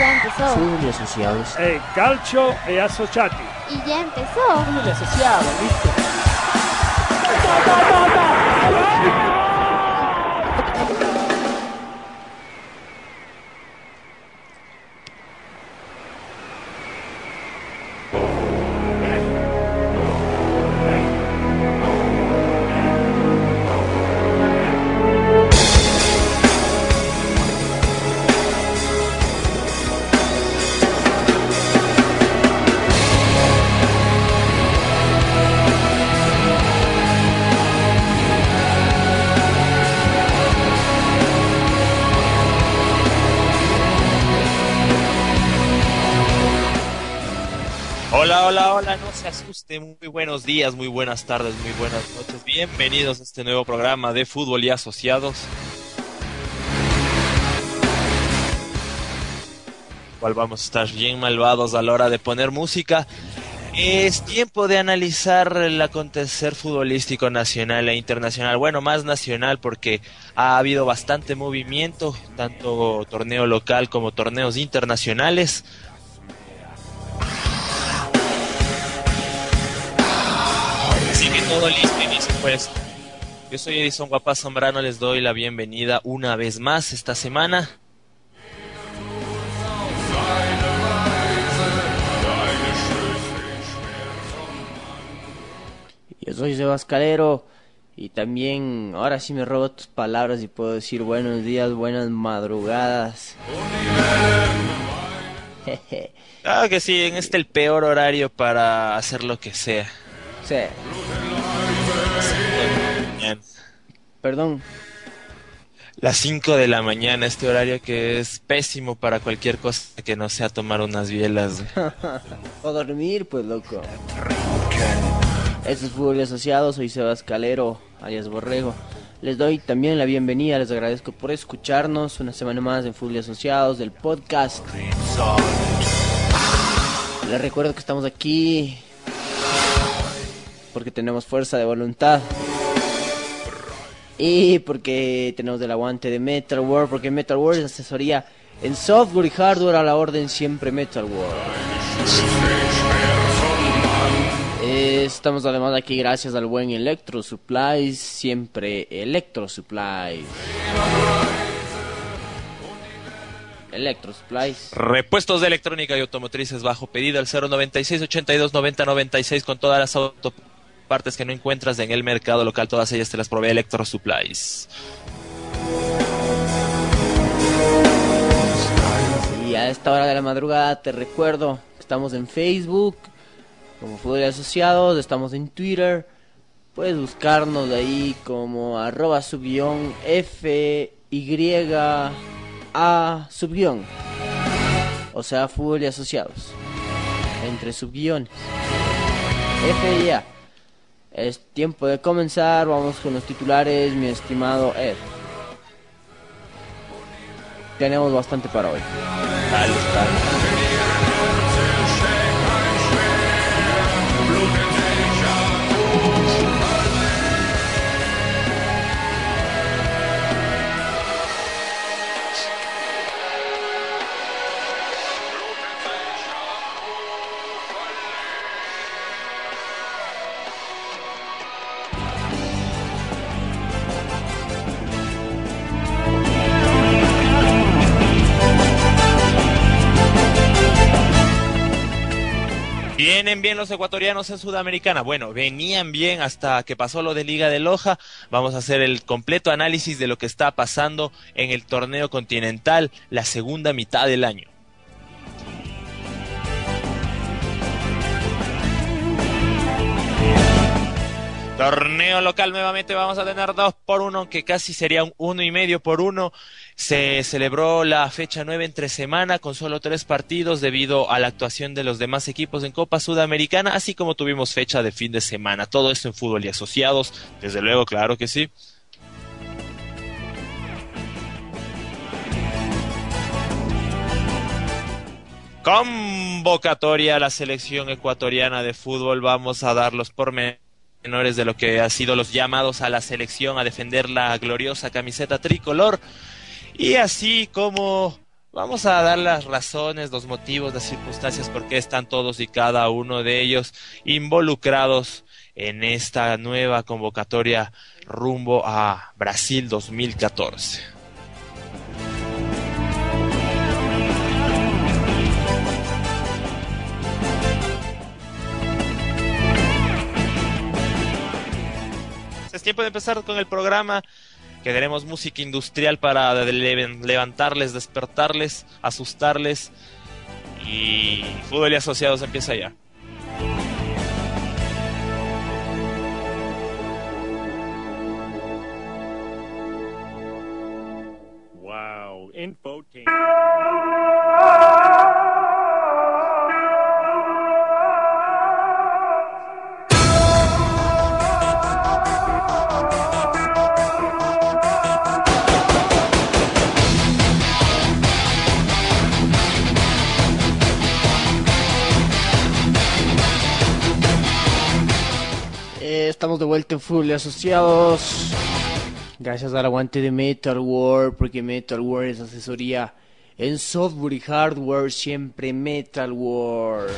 Ya empezó. Fútbol y asociados. E calcio e associati. Y ya empezó. Fútbol y asociados, ¿viste? Muy buenos días, muy buenas tardes, muy buenas noches. Bienvenidos a este nuevo programa de Fútbol y Asociados. Vamos a estar bien malvados a la hora de poner música. Es tiempo de analizar el acontecer futbolístico nacional e internacional. Bueno, más nacional porque ha habido bastante movimiento, tanto torneo local como torneos internacionales. Todo listo, inicio pues. Yo soy Edison Guapa Zambrano, les doy la bienvenida una vez más esta semana. Yo soy Sebas Calero y también ahora sí me robo tus palabras y puedo decir buenos días, buenas madrugadas. Claro que sí, en este el peor horario para hacer lo que sea. sí, perdón. Las 5 de la mañana, este horario que es pésimo para cualquier cosa que no sea tomar unas bielas. O dormir, pues loco. Esto es Fútbol y Asociado, soy Sebas Calero, alias Borrego. Les doy también la bienvenida, les agradezco por escucharnos una semana más en Fútbol Asociados del podcast. Les recuerdo que estamos aquí porque tenemos fuerza de voluntad. Y porque tenemos el aguante de Metal World, porque Metal World es asesoría en software y hardware a la orden siempre Metal World. Estamos además aquí gracias al buen Electro Supplies, siempre Electro Supplies. Electro Supplies. Repuestos de electrónica y automotrices bajo pedido al 096 82 90 96 con todas las autopartes que no encuentras en el mercado local, todas ellas te las provee Electro Supplies. Y a esta hora de la madrugada te recuerdo, estamos en Facebook como Fútbol Asociados, estamos en Twitter, puedes buscarnos de ahí como arroba subguión F Y A subguión, o sea Fútbol y Asociados, entre subguiones, F y A. Es tiempo de comenzar, vamos con los titulares, mi estimado Ed. Tenemos bastante para hoy. Bien los ecuatorianos en Sudamericana. Bueno, venían bien hasta que pasó lo de Liga de Loja. Vamos a hacer el completo análisis de lo que está pasando en el torneo continental, la segunda mitad del año. Torneo local nuevamente vamos a tener dos por uno, aunque casi sería un uno y medio por uno. Se celebró la fecha nueve entre semana con solo tres partidos debido a la actuación de los demás equipos en Copa Sudamericana, así como tuvimos fecha de fin de semana. Todo esto en fútbol y asociados, desde luego, claro que sí. Convocatoria a la selección ecuatoriana de fútbol. Vamos a dar los pormenores de lo que ha sido los llamados a la selección a defender la gloriosa camiseta tricolor. Y así como vamos a dar las razones, los motivos, las circunstancias por qué están todos y cada uno de ellos involucrados en esta nueva convocatoria rumbo a Brasil 2014. Es tiempo de empezar con el programa que tenemos música industrial para levantarles, despertarles, asustarles. Y Fútbol y Asociados empieza ya. Wow, infotainment. Estamos de vuelta en Full Asociados. Gracias al aguante de Metal War, porque Metal War es asesoría en software y hardware, siempre Metal War.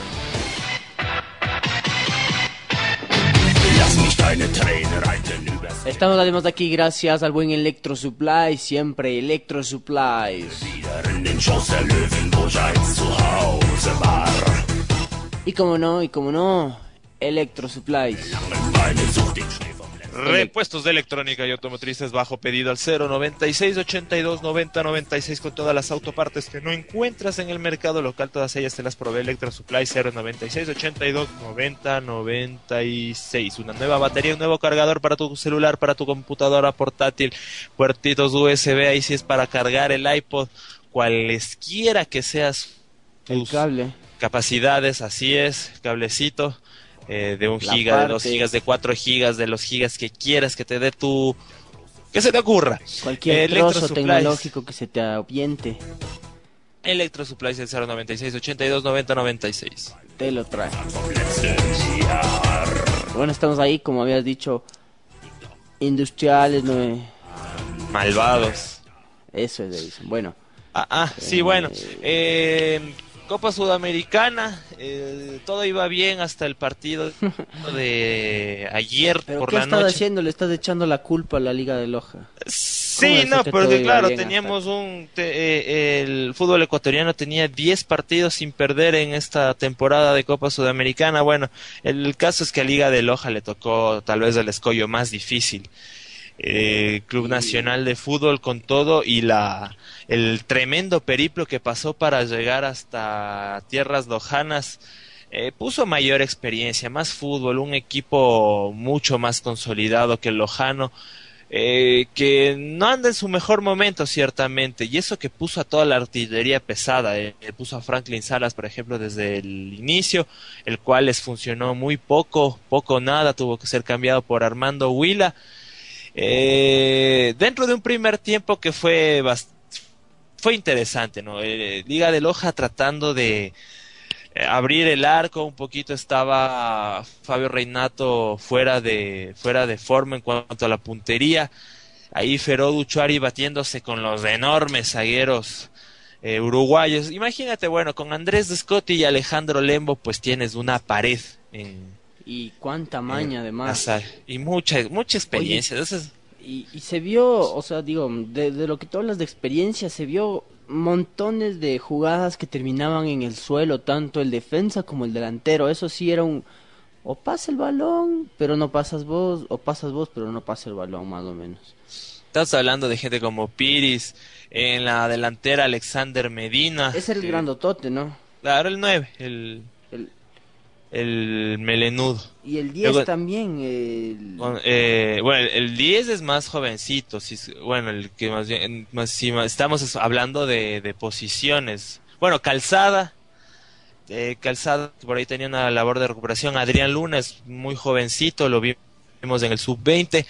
Estamos además aquí gracias al buen Electro Supply, siempre Electro Supplies. Y como no, y como no, Electro Supplies. Repuestos de electrónica y automotrices bajo pedido al 096 82 90 96 con todas las autopartes que no encuentras en el mercado local. Todas ellas te las provee Electro Supply 096 82 90 96. Una nueva batería, un nuevo cargador para tu celular, para tu computadora portátil, puertitos USB. Ahí sí es para cargar el iPod, cualesquiera que seas el cable. capacidades. Así es, cablecito eh, de un giga, de dos gigas, de cuatro gigas, de los gigas que quieras que te dé tu... que se te ocurra. Cualquier trozo tecnológico que se te aviente. Electro Supplies el 096 82 90 96. Te lo trae. Bueno, estamos ahí, como habías dicho, industriales, no Malvados. Eso es, bueno. Ah, ah sí, bueno. Eh, Copa Sudamericana, eh, todo iba bien hasta el partido de ayer ¿Pero por qué la estás noche. haciendo? Le estás echando la culpa a la Liga de Loja. Sí, no, porque claro, teníamos un... Eh, el fútbol ecuatoriano tenía 10 partidos sin perder en esta temporada de Copa Sudamericana. Bueno, el caso es que a Liga de Loja le tocó tal vez el escollo más difícil. Eh, Club Nacional de Fútbol con todo y la el tremendo periplo que pasó para llegar hasta tierras lojanas eh, puso mayor experiencia, más fútbol, un equipo mucho más consolidado que el lojano. Eh, que no anda en su mejor momento ciertamente y eso que puso a toda la artillería pesada eh, puso a Franklin Salas por ejemplo desde el inicio el cual les funcionó muy poco poco nada tuvo que ser cambiado por Armando Huila eh, dentro de un primer tiempo que fue fue interesante, ¿no? Eh, Liga de Loja tratando de eh, abrir el arco un poquito estaba Fabio Reinato fuera de fuera de forma en cuanto a la puntería ahí Feró Duchuari batiéndose con los enormes zagueros eh, uruguayos imagínate bueno con Andrés Scotti y Alejandro Lembo pues tienes una pared en y cuánta maña además. Y mucha, mucha experiencia. y, y, se vio, o sea, digo, de, de, lo que tú hablas de experiencia, se vio montones de jugadas que terminaban en el suelo, tanto el defensa como el delantero. Eso sí era un, o pasa el balón, pero no pasas vos, o pasas vos, pero no pasa el balón, más o menos. Estás hablando de gente como Piris, en la delantera Alexander Medina. Es el que... grandotote, ¿no? Claro, el 9, el, el, el melenudo. Y el 10 Luego, también. El... Eh, bueno, el 10 es más jovencito. Si, bueno, el que más bien. Más, si, estamos hablando de, de, posiciones. Bueno, Calzada. Eh, Calzada, por ahí tenía una labor de recuperación. Adrián Luna es muy jovencito, lo vimos en el sub-20.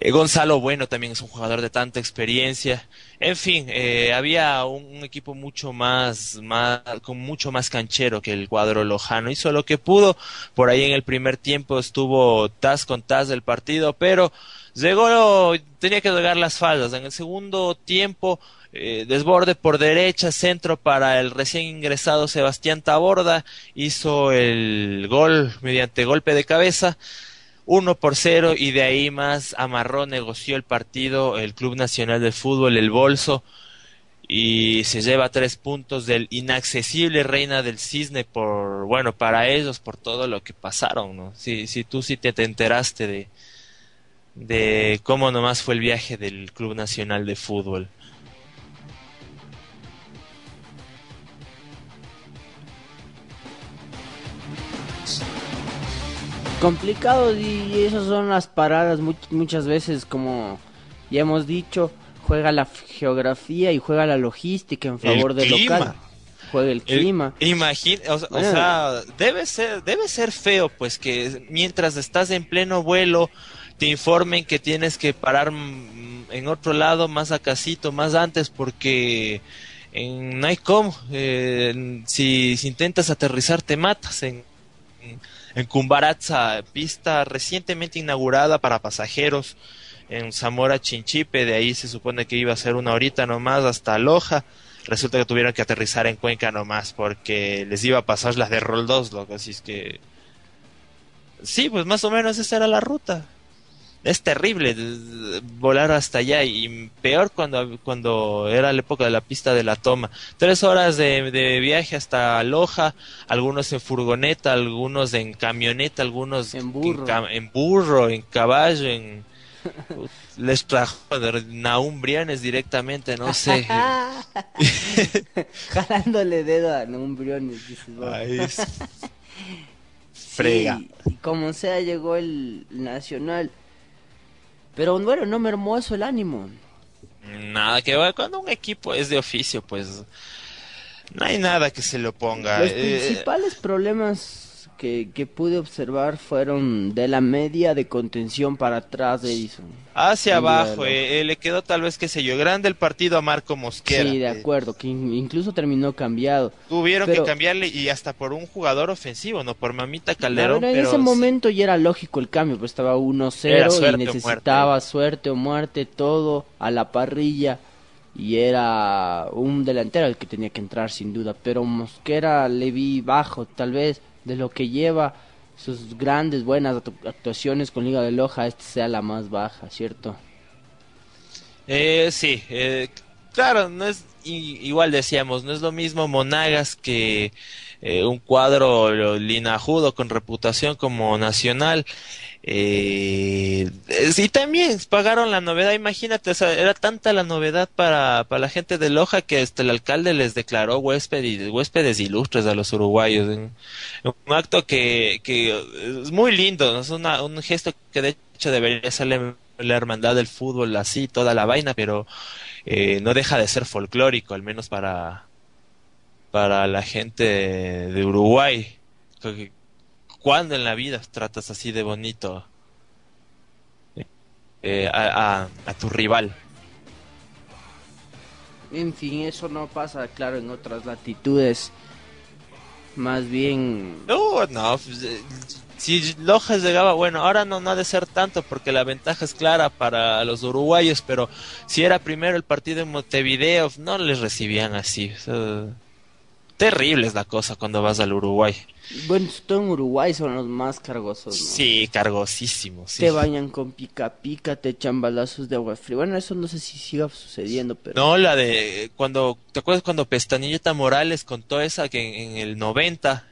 Eh, Gonzalo Bueno también es un jugador de tanta experiencia. En fin, eh, había un, equipo mucho más, más, con mucho más canchero que el cuadro lojano. Hizo lo que pudo. Por ahí en el primer tiempo estuvo tas con tas del partido, pero llegó, tenía que llegar las faldas. En el segundo tiempo eh, desborde por derecha, centro para el recién ingresado Sebastián Taborda, hizo el gol mediante golpe de cabeza, uno por cero y de ahí más amarró, negoció el partido el Club Nacional de Fútbol, el Bolso, y se lleva tres puntos del inaccesible Reina del Cisne por, bueno, para ellos, por todo lo que pasaron, ¿no? Si, si tú sí te, te enteraste de, de cómo nomás fue el viaje del Club Nacional de Fútbol. Complicado y esas son las paradas muchas veces como ya hemos dicho juega la geografía y juega la logística en favor del local. juega el clima. imagina o, sea debe ser debe ser feo pues que mientras estás en pleno vuelo te informen que tienes que parar en otro lado más acasito más antes porque en Nightcom eh, si, si intentas aterrizar te matas en en Cumbaratza, pista recientemente inaugurada para pasajeros en Zamora Chinchipe, de ahí se supone que iba a ser una horita nomás hasta Loja, resulta que tuvieron que aterrizar en Cuenca nomás porque les iba a pasar las de Roll 2, loco, así es que sí, pues más o menos esa era la ruta es terrible volar hasta allá y peor cuando, cuando era la época de la pista de la toma. Tres horas de, viaje hasta Loja, algunos en furgoneta, algunos en camioneta, algunos en burro, en, burro, en caballo, en... les trajo de Naumbrianes directamente, no sé. Jalándole dedo a Naumbrianes, dices Frega. y como sea llegó el Nacional pero bueno, no me hermoso el ánimo. Nada, que cuando un equipo es de oficio, pues no hay nada que se lo ponga. Los eh, principales problemas que, que, pude observar fueron de la media de contención para atrás de Edison. Hacia abajo, eh, le quedó tal vez, qué sé yo, grande el partido a Marco Mosquera. Sí, de acuerdo, que incluso terminó cambiado. Tuvieron que cambiarle y hasta por un jugador ofensivo, no por Mamita Calderón. Pero en ese momento ya era lógico el cambio, pues estaba 1-0 y necesitaba suerte o muerte, todo a la parrilla y era un delantero el que tenía que entrar sin duda, pero Mosquera le vi bajo, tal vez de lo que lleva sus grandes, buenas actuaciones con Liga de Loja, esta sea la más baja, ¿cierto? Eh, sí, eh, claro, no es igual decíamos, no es lo mismo Monagas que eh, un cuadro linajudo con reputación como nacional. Eh, y también pagaron la novedad, imagínate, era tanta la novedad para, para la gente de Loja que hasta el alcalde les declaró huésped huéspedes ilustres a los uruguayos. un acto que, que es muy lindo, es un gesto que de hecho debería ser la hermandad del fútbol así, toda la vaina, pero eh, no deja de ser folclórico, al menos para, para la gente de Uruguay. ¿Cuándo en la vida tratas así de bonito eh, a, a, tu rival? En fin, eso no pasa, claro, en otras latitudes. Más bien... No, no, pues, eh, si Lojas llegaba, bueno, ahora no, no ha de ser tanto porque la ventaja es clara para los uruguayos, pero si era primero el partido en Montevideo, no les recibían así. Terrible es la cosa cuando vas al Uruguay. Bueno, todo en Uruguay son los más cargosos, Sí, cargosísimos. Te bañan con pica pica, te echan balazos de agua fría. Bueno, eso no sé si siga sucediendo, pero... No, la de cuando, ¿te acuerdas cuando Pestanilleta Morales contó esa que en, el 90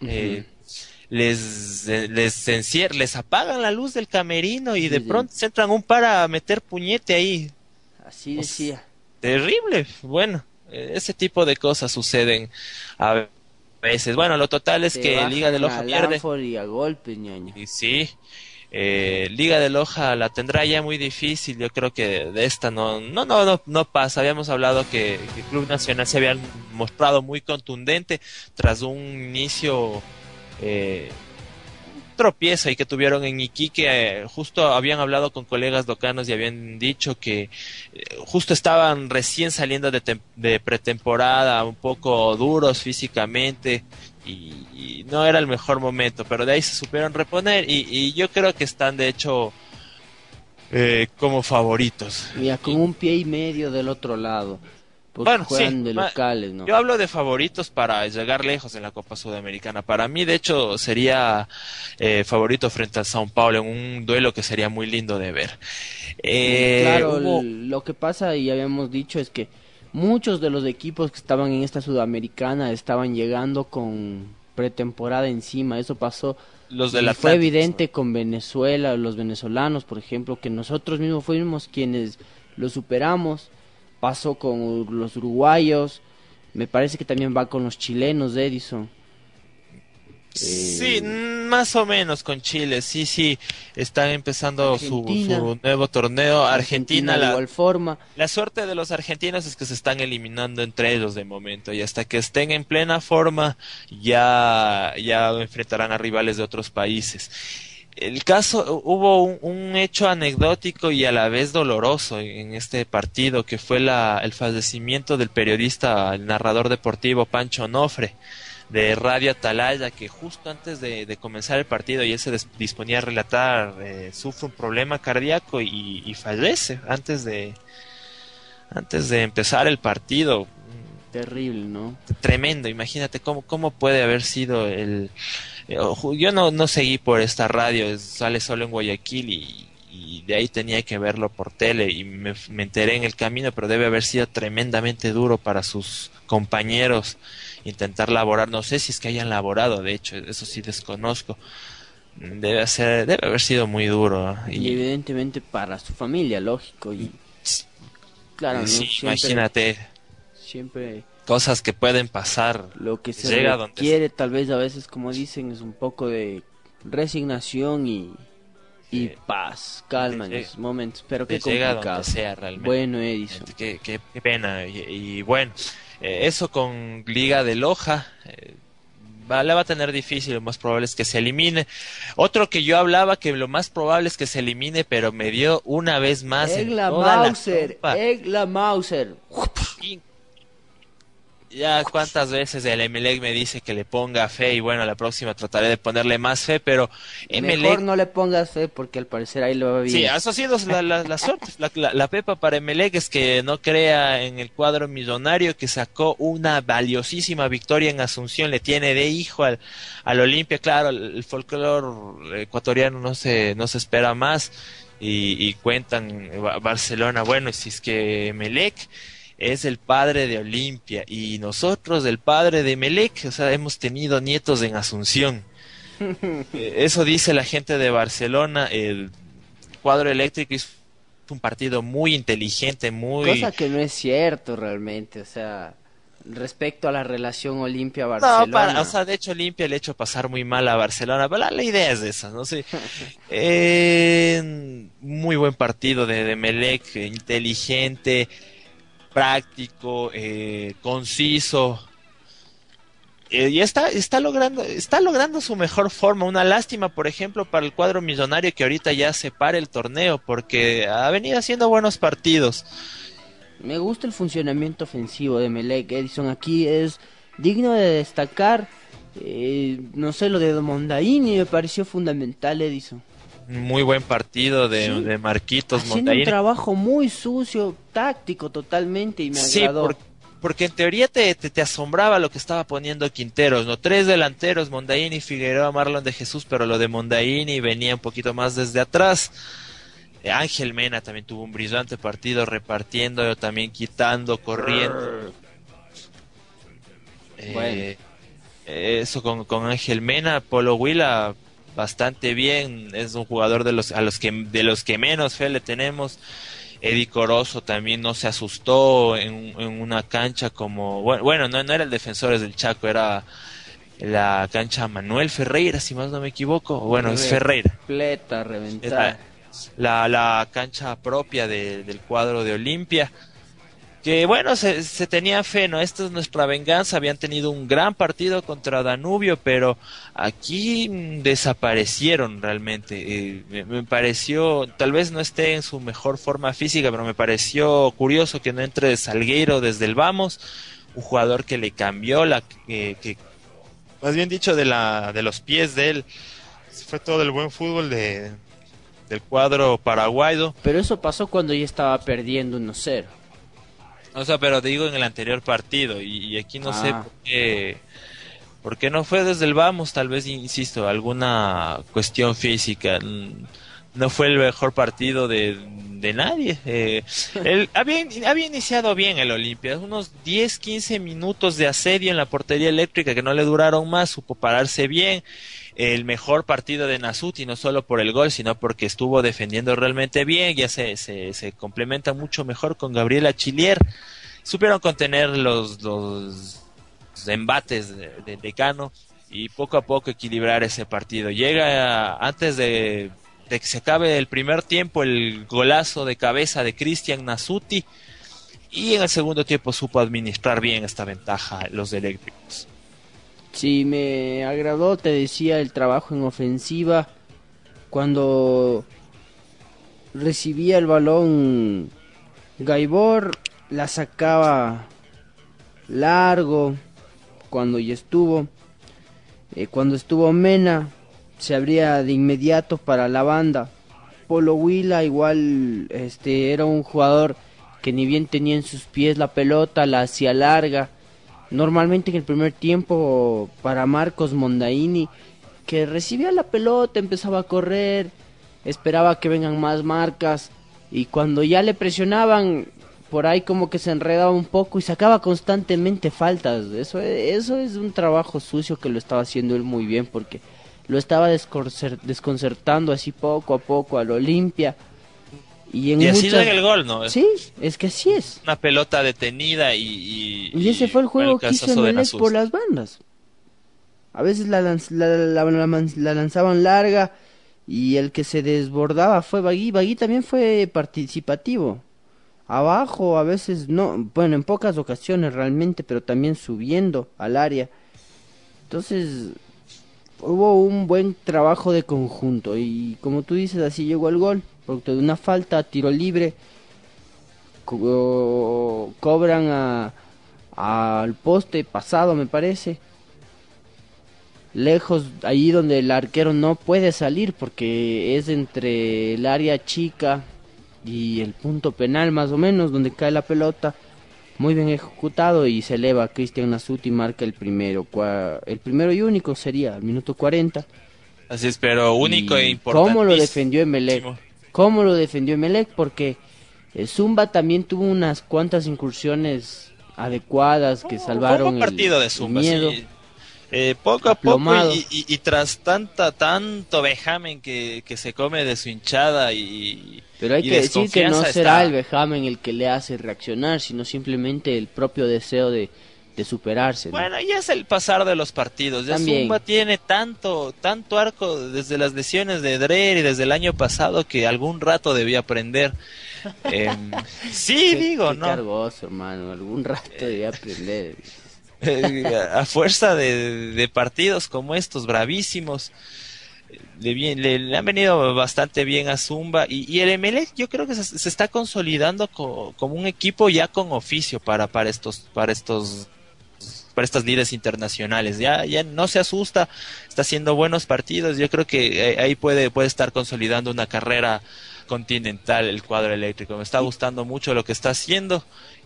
les les, les apagan la luz del camerino y de pronto se entran un para a meter puñete ahí. Así decía. terrible. Bueno, ese tipo de cosas suceden a veces. Bueno, lo total es que Liga de Loja pierde. Y a golpe, Y sí. Eh, Liga de Loja la tendrá ya muy difícil. Yo creo que de esta no, no, no, no, no pasa. Habíamos hablado que, que el Club Nacional se había mostrado muy contundente tras un inicio eh, tropiezo y que tuvieron en Iquique, eh, justo habían hablado con colegas locanos y habían dicho que eh, justo estaban recién saliendo de, pretemporada, un poco duros físicamente y, no era el mejor momento, pero de ahí se supieron reponer y, yo creo que están de hecho como favoritos. Mira, con un pie y medio del otro lado. Porque Bueno, juegan sí, de locales, ¿no? Yo hablo de favoritos para llegar lejos en la Copa Sudamericana. Para mí, de hecho, sería eh, favorito frente al Sao Paulo en un duelo que sería muy lindo de ver. Eh, claro, hubo- lo que pasa y habíamos dicho es que muchos de los equipos que estaban en esta sudamericana estaban llegando con pretemporada encima. Eso pasó los y del fue evidente con Venezuela, los venezolanos, por ejemplo, que nosotros mismos fuimos quienes lo superamos. Pasó con los uruguayos. Me parece que también va con los chilenos, Edison. Sí, Eh, más o menos con Chile, sí, sí, están empezando su, su nuevo torneo. Argentina, la, igual forma. la suerte de los argentinos es que se están eliminando entre ellos de momento y hasta que estén en plena forma ya, ya enfrentarán a rivales de otros países. El caso, hubo un, un hecho anecdótico y a la vez doloroso en este partido que fue la, el fallecimiento del periodista, el narrador deportivo Pancho Onofre de Radio Atalaya que justo antes de, de comenzar el partido y él se disponía a relatar eh, sufre un problema cardíaco y, y fallece antes de antes de empezar el partido Terrible, ¿no? tremendo imagínate cómo cómo puede haber sido el yo no no seguí por esta radio sale solo en Guayaquil y, y de ahí tenía que verlo por tele y me, me enteré en el camino pero debe haber sido tremendamente duro para sus compañeros intentar laborar no sé si es que hayan laborado de hecho eso sí desconozco debe ser debe haber sido muy duro ¿no? Y evidentemente para su familia, lógico. Y claro, ¿no? sí, siempre, imagínate siempre cosas que pueden pasar lo que se Llega donde requiere, tal vez a veces, como dicen, es un poco de resignación y, paz, calma en esos momentos. Pero qué te llega complicado. donde sea realmente Bueno, Edison. Qué, qué- qué pena. Y, y bueno, eh, eso con Liga de Loja. eh, va, la va a tener difícil, lo más probable es que se elimine. Otro que yo hablaba que lo más probable es que se elimine, pero me dio una vez más en Egla toda la Mauser, copa. Egla Mauser. Ya cuántas veces el Emelec me dice que le ponga fe y bueno, la próxima trataré de ponerle más fe, pero Mejor Emelec no le pongas fe porque al parecer ahí lo va bien. Sí, eso ha sido la, la, la suerte. La, pepa para Emelec es que no crea en el cuadro millonario que sacó una valiosísima victoria en Asunción. Le tiene de hijo al, al Olimpia. Claro, el, el folclore ecuatoriano no se, no se espera más. Y, y cuentan Ba- Barcelona, bueno, si es que Emelec es el padre de Olimpia y nosotros el padre de Emelec, o sea, hemos tenido nietos en Asunción. Eh, Eso dice la gente de Barcelona. El cuadro eléctrico es un partido muy inteligente, muy... Cosa que no es cierto realmente, o sea, respecto a la relación Olimpia-Barcelona. No, para, o sea, de hecho Olimpia le ha hecho pasar muy mal a Barcelona, pero la, la idea es esa, no sé. Eh, muy buen partido de, de Melec, eh, inteligente, práctico, eh, conciso. Eh, y está, está logrando, está logrando su mejor forma. Una lástima, por ejemplo, para el cuadro millonario que ahorita ya se para el torneo, porque ha venido haciendo buenos partidos. Me gusta el funcionamiento ofensivo de Melec, Edison. Aquí es digno de destacar, eh, no sé, lo de Mondaini me pareció fundamental, Edison. Muy buen partido de, Sí. de Marquitos Haciendo un trabajo muy sucio, táctico totalmente y me Sí, agradó. por- porque en teoría te, te, te asombraba lo que estaba poniendo Quinteros, ¿no? Tres delanteros, Mondaini, Figueroa, Marlon de Jesús, pero lo de Mondaini venía un poquito más desde atrás. Eh, Ángel Mena también tuvo un brillante partido repartiendo, también quitando, corriendo. Eh, Bueno. eh, eso con, con Ángel Mena, Polo Huila bastante bien, es un jugador de los a los que de los que menos fe le tenemos. Eddie Corozo también no se asustó en, en una cancha como bueno, bueno no, no era el defensores del Chaco, era la cancha Manuel Ferreira, si más no me equivoco. Bueno, es Ferreira. Completa, reventada. la, la, la cancha propia de- del cuadro de Olimpia. Que bueno, se, se tenía fe, ¿no? Esta es nuestra venganza. Habían tenido un gran partido contra Danubio, pero aquí mm, desaparecieron realmente. Eh, me, pareció, tal vez no esté en su mejor forma física, pero me pareció curioso que no entre Salgueiro desde el vamos, un jugador que le cambió la, que, que más bien dicho, de la, de los pies de él. Fue todo el buen fútbol de, del cuadro paraguayo. Pero eso pasó cuando ya estaba perdiendo 1-0. O sea, pero te digo en el anterior partido y, y aquí no sé Ah. por qué, por qué no fue desde el vamos, tal vez, insisto, alguna cuestión física. No fue el mejor partido de, de nadie. Eh, él había, in- había iniciado bien el Olimpia, unos 10, 15 minutos de asedio en la portería eléctrica que no le duraron más, supo pararse bien. El mejor partido de Nasuti, no solo por el gol, sino porque estuvo defendiendo realmente bien, ya se, se, se complementa mucho mejor con Gabriela Chilier. Supieron contener los, los embates de, de Decano y poco a poco equilibrar ese partido. Llega antes de, de que se acabe el primer tiempo el golazo de cabeza de Cristian Nasuti y en el segundo tiempo supo administrar bien esta ventaja los eléctricos. Sí, me agradó, te decía, el trabajo en ofensiva. Cuando recibía el balón, Gaibor la sacaba largo cuando ya estuvo. Eh, cuando estuvo Mena, se abría de inmediato para la banda. Polo Huila igual este era un jugador que ni bien tenía en sus pies la pelota, la hacía larga. Normalmente en el primer tiempo para Marcos Mondaini, que recibía la pelota, empezaba a correr, esperaba que vengan más marcas y cuando ya le presionaban por ahí como que se enredaba un poco y sacaba constantemente faltas. Eso, eso es un trabajo sucio que lo estaba haciendo él muy bien porque lo estaba desconcer- desconcertando así poco a poco al Olimpia. Y, en Y así muchas- llega el gol, ¿no? Sí, es que así es. Una pelota detenida y... Y ese fue el juego que hizo Nasuti. por las bandas. A veces la, lanz- la, la lanzaban larga y el que se desbordaba fue Bagui. Bagui también fue participativo. Abajo, a veces no, bueno, en pocas ocasiones realmente, pero también subiendo al área. Entonces, hubo un buen trabajo de conjunto y como tú dices, así llegó el gol. Producto de una falta, tiro libre, co- cobran a al poste pasado me parece lejos ahí donde el arquero no puede salir porque es entre el área chica y el punto penal más o menos donde cae la pelota muy bien ejecutado y se eleva Cristian Nasuti marca el primero el primero y único sería al minuto 40 Así es, pero único y e importante. ¿Cómo lo defendió Emelec? ¿Cómo lo defendió Emelec? Porque Zumba también tuvo unas cuantas incursiones adecuadas que salvaron un buen el- partido de Zumba, miedo. sí. Eh, poco a poco y, y- y tras tanta tanto vejamen que, que se come de su hinchada y Pero hay y que decir que no será está- el vejamen el que le hace reaccionar, sino simplemente el propio deseo de, de superarse. ¿no? Bueno, ya es el pasar de los partidos. Ya También. Zumba tiene tanto, tanto arco desde las lesiones de Dreher y desde el año pasado que algún rato debía aprender. Em, sí, Qué- digo, qué ¿no? cargoso, hermano. Algún rato debía aprender. Eh, a fuerza de, de partidos como estos, bravísimos, le, bien- le- le han venido bastante bien a Zumba y, y el Emelec yo creo que se, se está consolidando co- como un equipo ya con oficio para, para estos para estos para estas líderes internacionales. Ya ya no se asusta está haciendo buenos partidos. Yo creo que eh, ahí puede puede estar consolidando una carrera continental el cuadro eléctrico. Me está gustando mucho lo que está haciendo.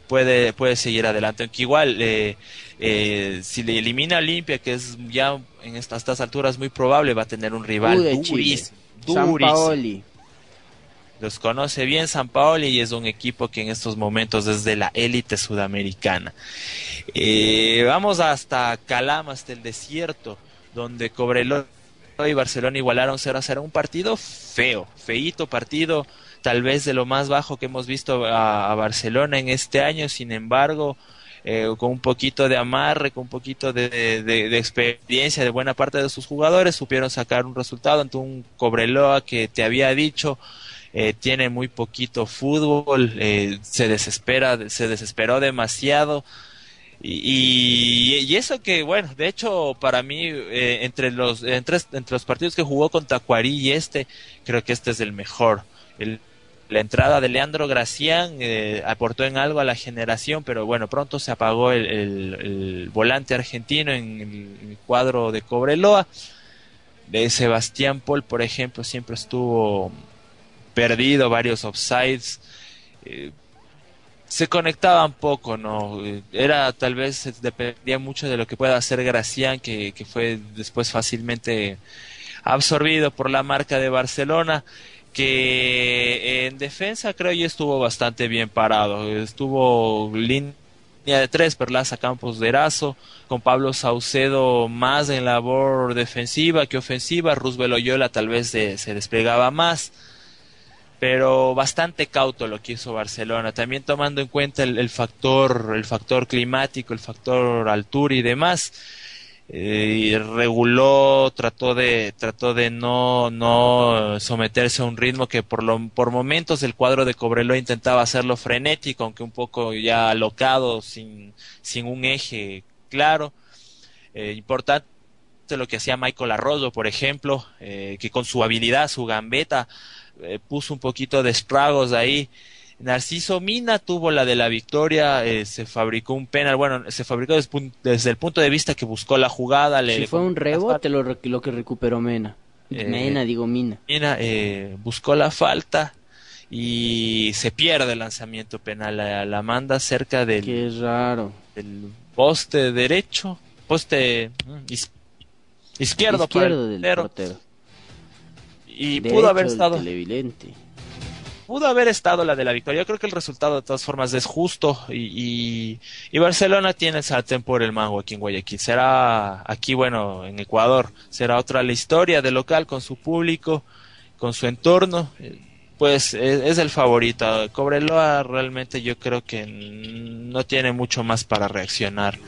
Puede puede seguir adelante aunque igual eh, eh, si le elimina a Olimpia que es ya en estas, estas alturas muy probable va a tener un rival durísimo San durísimo. Los conoce bien San Paoli y es un equipo que en estos momentos es de la élite sudamericana. Eh, vamos hasta Calama, hasta el desierto, donde Cobreloa y Barcelona igualaron 0 a 0. Un partido feo, feíto partido, tal vez de lo más bajo que hemos visto a, Barcelona en este año. Sin embargo, eh, con un poquito de amarre, con un poquito de- de experiencia de buena parte de sus jugadores, supieron sacar un resultado ante un Cobreloa que te había dicho eh, tiene muy poquito fútbol, eh, se desespera, se desesperó demasiado. Y, y, y eso que, bueno, de hecho, para mí, eh, entre, los, entre, entre los partidos que jugó con Tacuarí y este, creo que este es el mejor. El, la entrada de Leandro Gracián eh, aportó en algo a la generación, pero bueno, pronto se apagó el, el- el volante argentino en el, en el cuadro de Cobreloa. De Sebastián Paul, por ejemplo, siempre estuvo perdido varios offsides. Eh, se conectaban poco, ¿no? Era tal vez, dependía mucho de lo que pueda hacer Gracián, que, que fue después fácilmente absorbido por la marca de Barcelona que en defensa creo yo estuvo bastante bien parado. Estuvo línea de tres, Perlaza Campos de Erazo, con Pablo Saucedo más en labor defensiva que ofensiva. Roosevelt Oyola tal vez se desplegaba más pero bastante cauto lo que hizo Barcelona, también tomando en cuenta el, factor, el factor climático, el factor altura y demás. Eh, reguló, trató de, trató de no, no someterse a un ritmo que por, lo, por momentos el cuadro de Cobrelo intentaba hacerlo frenético, aunque un poco ya alocado, sin, sin un eje claro. Eh, importante lo que hacía Michael Arroyo, por ejemplo, eh, que con su habilidad, su gambeta, eh, puso un poquito de estragos ahí. Narciso Mina tuvo la de la victoria, eh, se fabricó un penal, bueno, se fabricó desde, el punto de vista que buscó la jugada. Le, si fue un rebote lo, lo que recuperó Mena. Eh, Mena, digo Mina. Mina buscó la falta y se pierde el lanzamiento penal. La, manda cerca del, Qué raro. del poste derecho, poste mm, izquierdo, izquierdo del portero y pudo haber estado pudo haber estado la de la victoria. Yo creo que el resultado de todas formas es justo y, y, Barcelona tiene el sartén por el mango aquí en Guayaquil. Será aquí, bueno, en Ecuador, será otra la historia del local con su público, con su entorno. Pues es, el favorito. Cobreloa realmente yo creo que no tiene mucho más para reaccionar.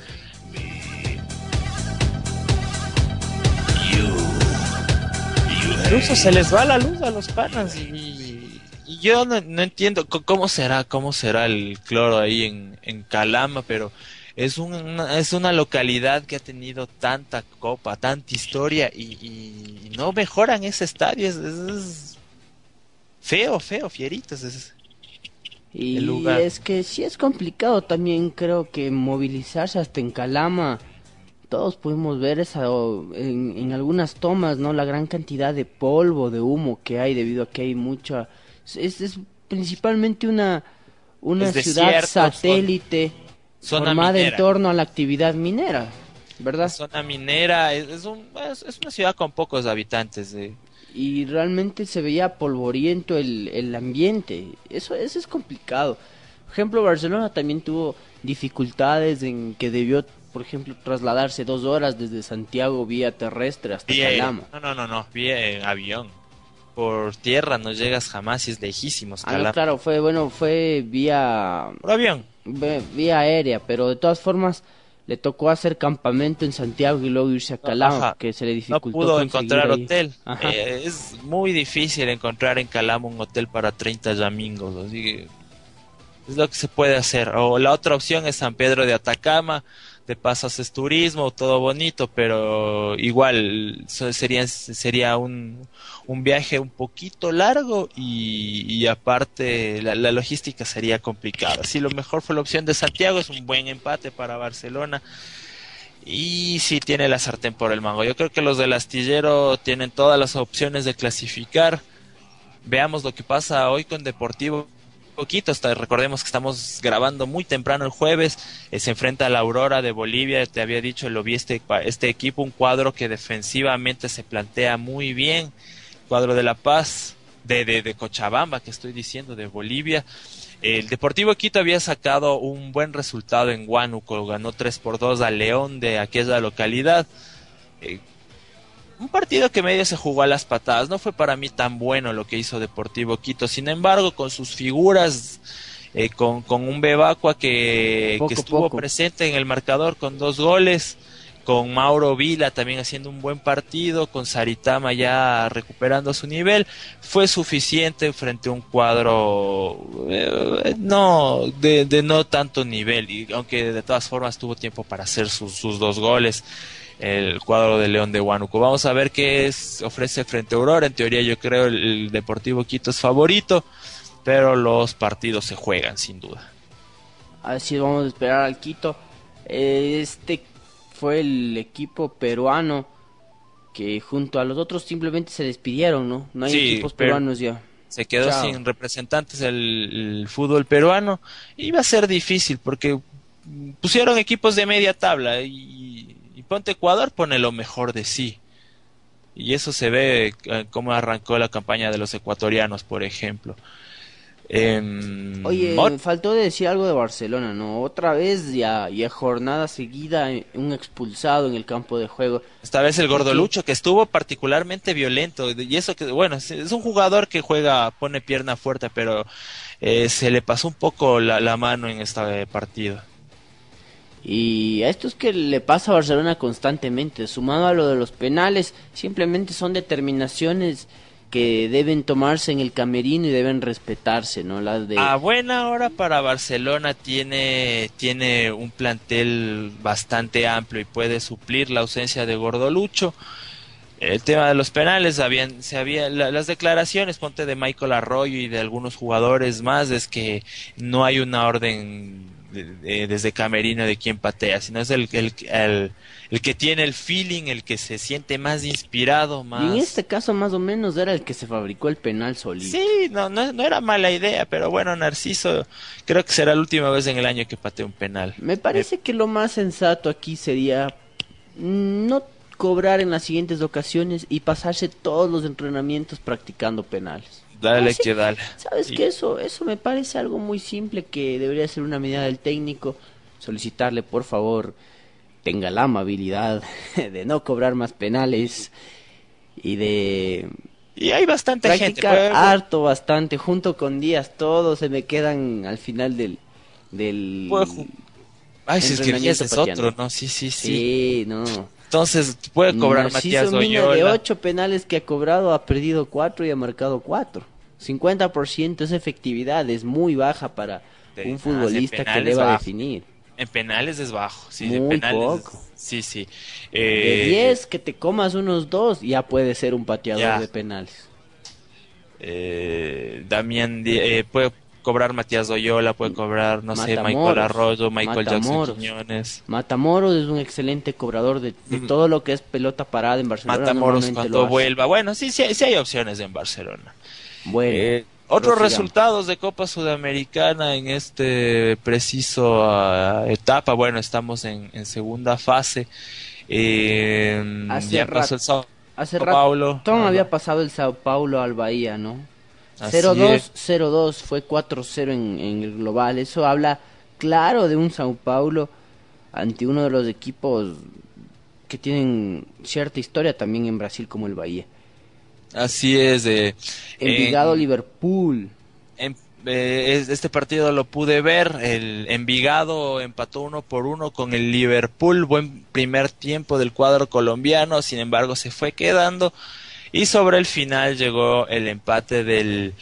Incluso se les va la luz a los panas y, yo no, entiendo cómo será, cómo será el cloro ahí en, en Calama, pero es una, es una localidad que ha tenido tanta copa, tanta historia y, no mejoran ese estadio, es, feo, feo, fieritos. y es que sí es complicado también creo que movilizarse hasta en Calama todos pudimos ver esa en, algunas tomas, ¿no? La gran cantidad de polvo, de humo que hay debido a que hay mucha es, es principalmente una una ciudad satélite formada en torno a la actividad minera, ¿verdad? Zona minera es, es, una ciudad con pocos habitantes. Y realmente se veía polvoriento el, el ambiente. Eso, eso es complicado. Por ejemplo, Barcelona también tuvo dificultades en que debió por ejemplo, trasladarse dos horas desde Santiago vía terrestre hasta Calama. No, no, no, no, vía en avión. Por tierra no llegas jamás y es lejísimos. Ah, claro, fue, bueno, fue vía... Por avión. Vía aérea, pero de todas formas le tocó hacer campamento en Santiago y luego irse a Calama, que se le dificultó. No pudo encontrar hotel. Eh, es muy difícil encontrar en Calama un hotel para 30 yamingos, así que es lo que se puede hacer. O la otra opción es San Pedro de Atacama, de paso haces turismo, todo bonito, pero igual sería, sería un, un viaje un poquito largo y, aparte la, logística sería complicada. Si lo mejor fue la opción de Santiago, es un buen empate para Barcelona. Y sí tiene la sartén por el mango. Yo creo que los del astillero tienen todas las opciones de clasificar. Veamos lo que pasa hoy con Deportivo poquito, hasta recordemos que estamos grabando muy temprano el jueves, eh, se enfrenta a la Aurora de Bolivia, te había dicho, lo vi este, este equipo, un cuadro que defensivamente se plantea muy bien, cuadro de La Paz, de, de, Cochabamba, que estoy diciendo, de Bolivia. El Deportivo Quito había sacado un buen resultado en Huánuco, ganó 3 por 2 a León de aquella localidad. Eh, un partido que medio se jugó a las patadas. No fue para mí tan bueno lo que hizo Deportivo Quito. Sin embargo, con sus figuras, eh, con, con, un Bebacua que, que estuvo presente en el marcador con dos goles, con Mauro Vila también haciendo un buen partido, con Saritama ya recuperando su nivel, fue suficiente frente a un cuadro eh, no de, de, no tanto nivel, y aunque de todas formas tuvo tiempo para hacer sus, sus dos goles el cuadro de León de Huánuco. Vamos a ver qué es, ofrece frente a Aurora. En teoría yo creo el, Deportivo Quito es favorito, pero los partidos se juegan sin duda. Así vamos a esperar al Quito. Este fue el equipo peruano que junto a los otros simplemente se despidieron, ¿no? No hay equipos peruanos ya. Se quedó Chao. sin representantes el, el fútbol peruano. Iba a ser difícil porque pusieron equipos de media tabla y, y ponte Ecuador pone lo mejor de sí. Y eso se ve eh, cómo arrancó la campaña de los ecuatorianos, por ejemplo. Em, Oye, faltó decir algo de Barcelona, ¿no? Otra vez ya, ya jornada seguida, eh, un expulsado en el campo de juego. Esta vez el. Gordolucho, que estuvo particularmente violento. Y eso que, bueno, es- es un jugador que juega, pone pierna fuerte, pero eh, se le pasó un poco la, la mano en este partido. Y a esto es que le pasa a Barcelona constantemente, sumado a lo de los penales, simplemente son determinaciones que deben tomarse en el camerino y deben respetarse, ¿no? Las de... A buena hora para Barcelona tiene, tiene un plantel bastante amplio y puede suplir la ausencia de Gordolucho. El tema de los penales, habían, se había, la- las declaraciones, ponte de Michael Arroyo y de algunos jugadores más, es que no hay una orden de- de- desde Camerino de quién patea, sino es el, el, el, el que tiene el feeling, el que se siente más inspirado, más... Y en este caso más o menos era el que se fabricó el penal solito. Sí, no, no, no era mala idea, pero bueno, Narciso creo que será la última vez en el año que patee un penal. Me parece que lo más sensato aquí sería no cobrar en las siguientes ocasiones y pasarse todos los entrenamientos practicando penales. Dale Ah, sí. que dale. ¿Sabes Y- qué? Eso, eso me parece algo muy simple que debería ser una medida del técnico. Solicitarle, por favor, tenga la amabilidad de no cobrar más penales y de Y hay bastante gente. harto, bastante, junto con Díaz. Todos se me quedan al final del... del... Ay, si es que Díaz es otro, ¿no? Sí, sí, sí. Sí, no. Entonces puede cobrar Narciso Matías de ocho penales que ha cobrado, ha perdido cuatro y ha marcado cuatro. 50% esa efectividad es muy baja para De- un futbolista que penales deba bajo. definir. En penales es bajo. Sí, Muy penales. poco. Sí, sí. De Eh, 10 que te comas unos dos, ya puede ser un pateador Ya. de penales. eh, Damián eh, puede cobrar Matías Oyola, puede cobrar, no sé, Michael. Arroyo, Michael Jackson Matamoros. Quiñones. Matamoros es un excelente cobrador de, de Mm. todo lo que es pelota parada en Barcelona. Matamoros cuando vuelva. Bueno, sí, sí, sí hay opciones en Barcelona. Bueno, Eh, otros prosigamos. resultados de Copa Sudamericana en este preciso ah, etapa. Bueno, estamos en, en segunda fase. Eh, Hace ya rato- pasó el Sao Hace Sao rato Paulo. Tom Ah, había pasado el Sao Paulo al Bahía, ¿no? Así 0-2, es. 0-2, fue 4-0 en, en el global. Eso habla claro de un Sao Paulo ante uno de los equipos que tienen cierta historia también en Brasil como el Bahía. Así es. eh, Envigado, en- Liverpool. en- eh, es- este partido lo pude ver. El Envigado empató uno por uno con el Liverpool. Buen primer tiempo del cuadro colombiano. Sin embargo, se fue quedando. Y sobre el final llegó el empate del,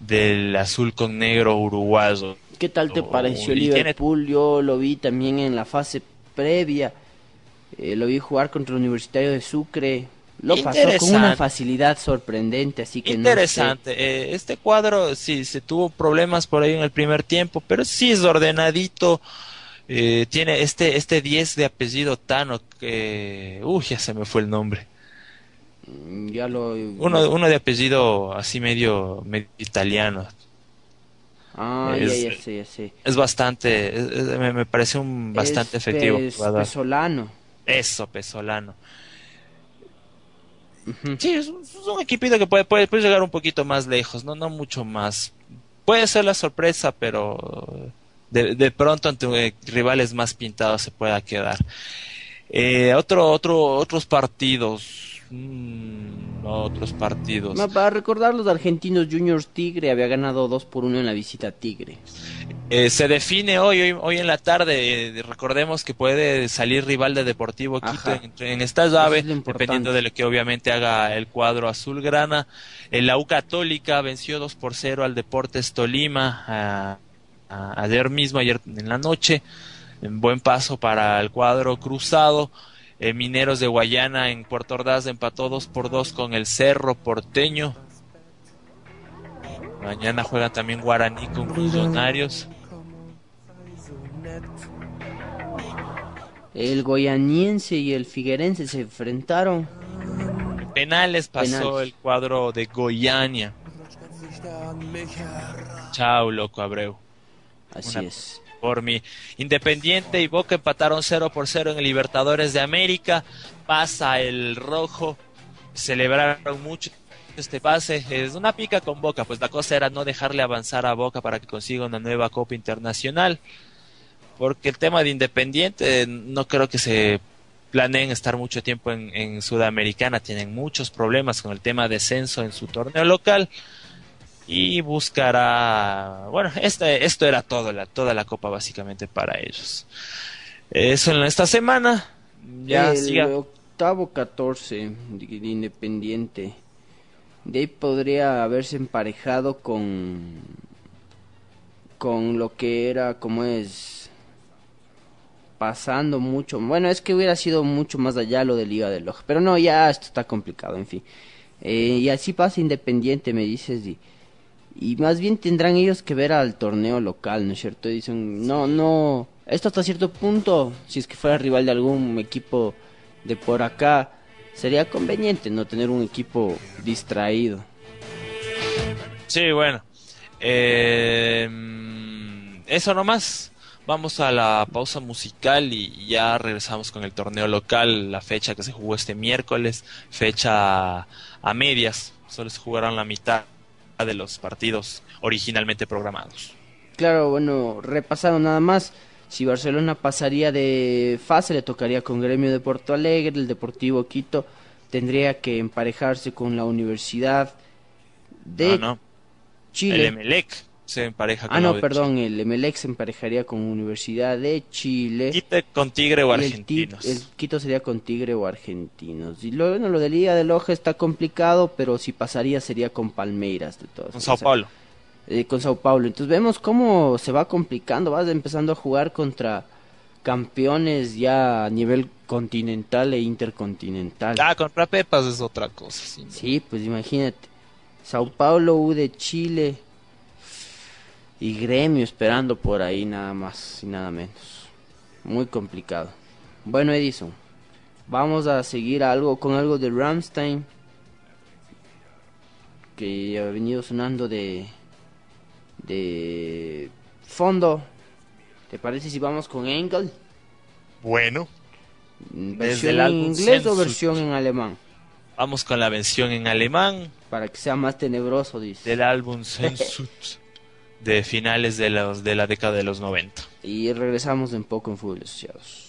del azul con negro uruguayo. ¿Qué tal te Oh, pareció tiene- Liverpool? Yo lo vi también en la fase previa. Eh, lo vi jugar contra el Universitario de Sucre. Lo pasó con una facilidad sorprendente, así que no sé. Interesante. Eh, este cuadro sí se tuvo problemas por ahí en el primer tiempo, pero sí es ordenadito. Eh, tiene este este 10 de apellido Tano que uy, ya se me fue el nombre. Mm, Ya lo. Uno uno de apellido así medio, medio italiano. Ah, es- ya, ya sé, ya sé. Es bastante es- es- me, me parece un bastante efectivo jugador. Pesolano. Eso, Pesolano. Sí, es un, es equipito que puede, puede, llegar un poquito más lejos, no, no mucho más. Puede ser la sorpresa, pero de, de pronto ante eh, rivales más pintados se pueda quedar. Eh, otro, otro, otros partidos. Mm, otros partidos. Para recordar, los argentinos Juniors Tigre había ganado 2 por 1 en la visita a Tigre. Eh, se define hoy, hoy, hoy en la tarde. eh, recordemos que puede salir rival de Deportivo Quito en, en esta llave, es dependiendo de lo que obviamente haga el cuadro azulgrana. El la U Católica venció 2 por 0 al Deportes Tolima a- a- ayer mismo, ayer en la noche. En buen paso para el cuadro cruzado. Eh, Mineros de Guayana en Puerto Ordaz empató 2 por 2 con el Cerro Porteño. Mañana juegan también Guaraní con Millonarios. El goyaniense y el figuerense se enfrentaron. En penales pasó Penales. el cuadro de Goiania. Chao, loco Abreu. Así Una- es. Por mi Independiente y Boca empataron 0 por 0 en el Libertadores de América. Pasa el rojo. Celebraron mucho este pase. Es una pica con Boca, pues la cosa era no dejarle avanzar a Boca para que consiga una nueva Copa Internacional. Porque el tema de Independiente no creo que se planeen estar mucho tiempo en, en Sudamericana. Tienen muchos problemas con el tema de censo en su torneo local y buscará bueno este esto era todo la toda la copa básicamente para ellos eso en esta semana ya el siga octavo 14 de, de Independiente. De ahí podría haberse emparejado con con lo que era como es pasando mucho. Bueno, es que hubiera sido mucho más allá lo de Liga del Loja, pero no, ya esto está complicado, en fin. Eh, y así pasa Independiente, me dices, y, y más bien tendrán ellos que ver al torneo local, ¿no es cierto? Y dicen, no, no, esto hasta cierto punto, si es que fuera rival de algún equipo de por acá, sería conveniente no tener un equipo distraído. sí bueno Eh, eso nomás vamos a la pausa musical y ya regresamos con el torneo local la fecha que se jugó este miércoles fecha a medias solo se jugaron la mitad de los partidos originalmente programados Claro, bueno, repasando nada más. Si Barcelona pasaría de fase, le tocaría con Gremio de Porto Alegre, el Deportivo Quito tendría que emparejarse con la Universidad de no. Chile. el Emelec se empareja con ah, no, perdón, el Emelec se emparejaría con Universidad de Chile. Quite con Tigre o el, Argentinos. el Quito sería con Tigre o Argentinos. Y luego, bueno, lo de Liga de Loja está complicado, pero si pasaría sería con Palmeiras de todos. Con Sao Paulo. eh, con Sao Paulo. Entonces vemos cómo se va complicando, vas empezando a jugar contra campeones ya a nivel continental e intercontinental. Ah, contra Pepas es otra cosa. sí. Sí, pues imagínate. Sao Paulo, U de Chile y Gremio esperando por ahí nada más y nada menos. Muy complicado. Bueno, Edison, vamos a seguir algo con algo de Ramstein que ha venido sonando de de fondo. ¿Te parece si vamos con Engel? Bueno, ¿Versión Desde el en inglés o versión en alemán? vamos con la versión en alemán Para que sea más tenebroso, dice. del álbum de finales de, los, de la década de los 90. Y regresamos un poco en Fútbol Asociados.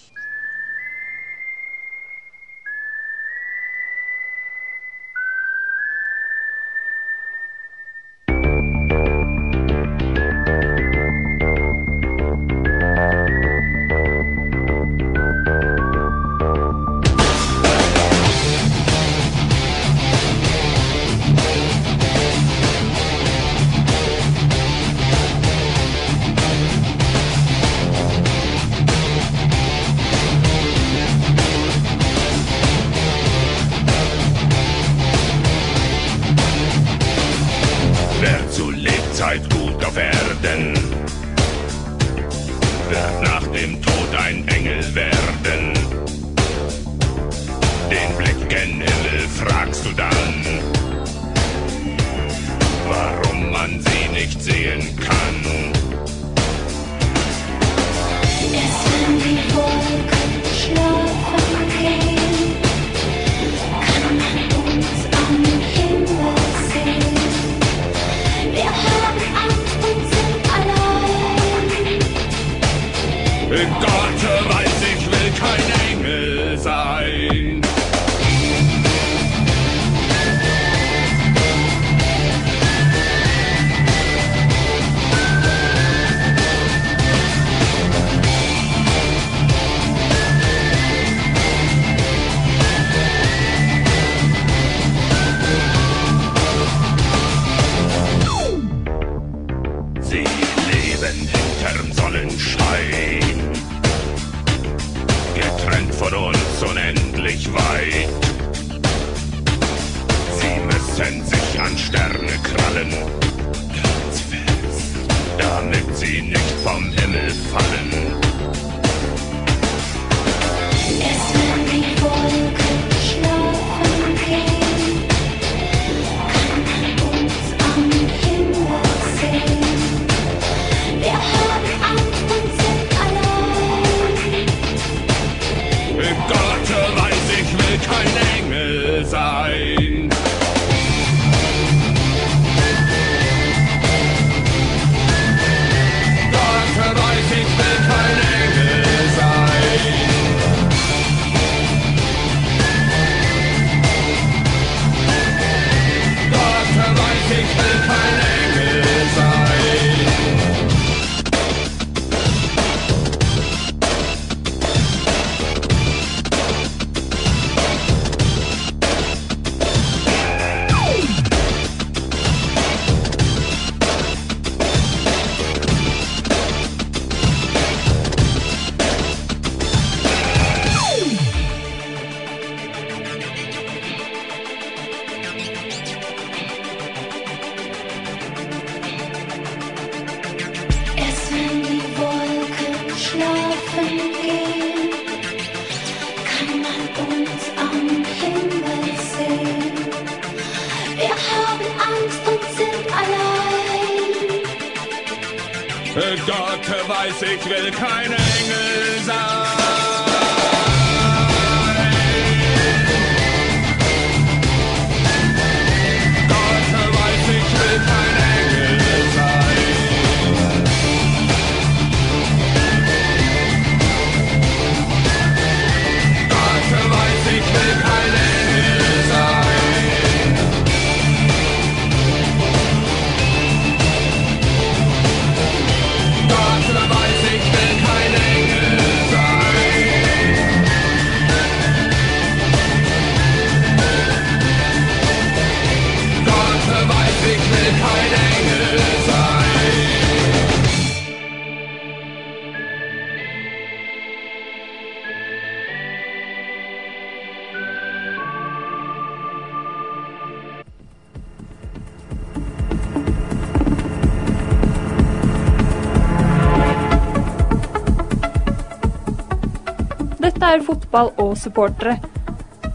Fotboll och supportere.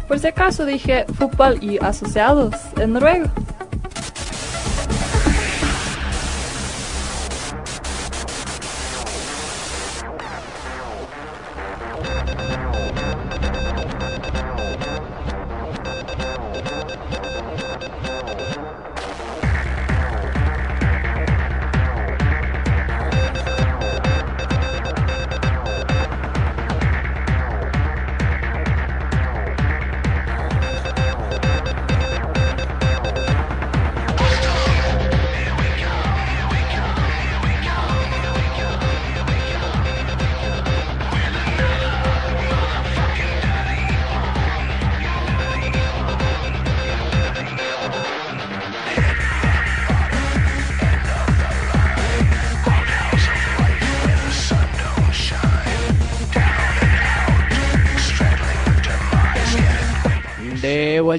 Por si acaso dije fútbol y asociados en noruego.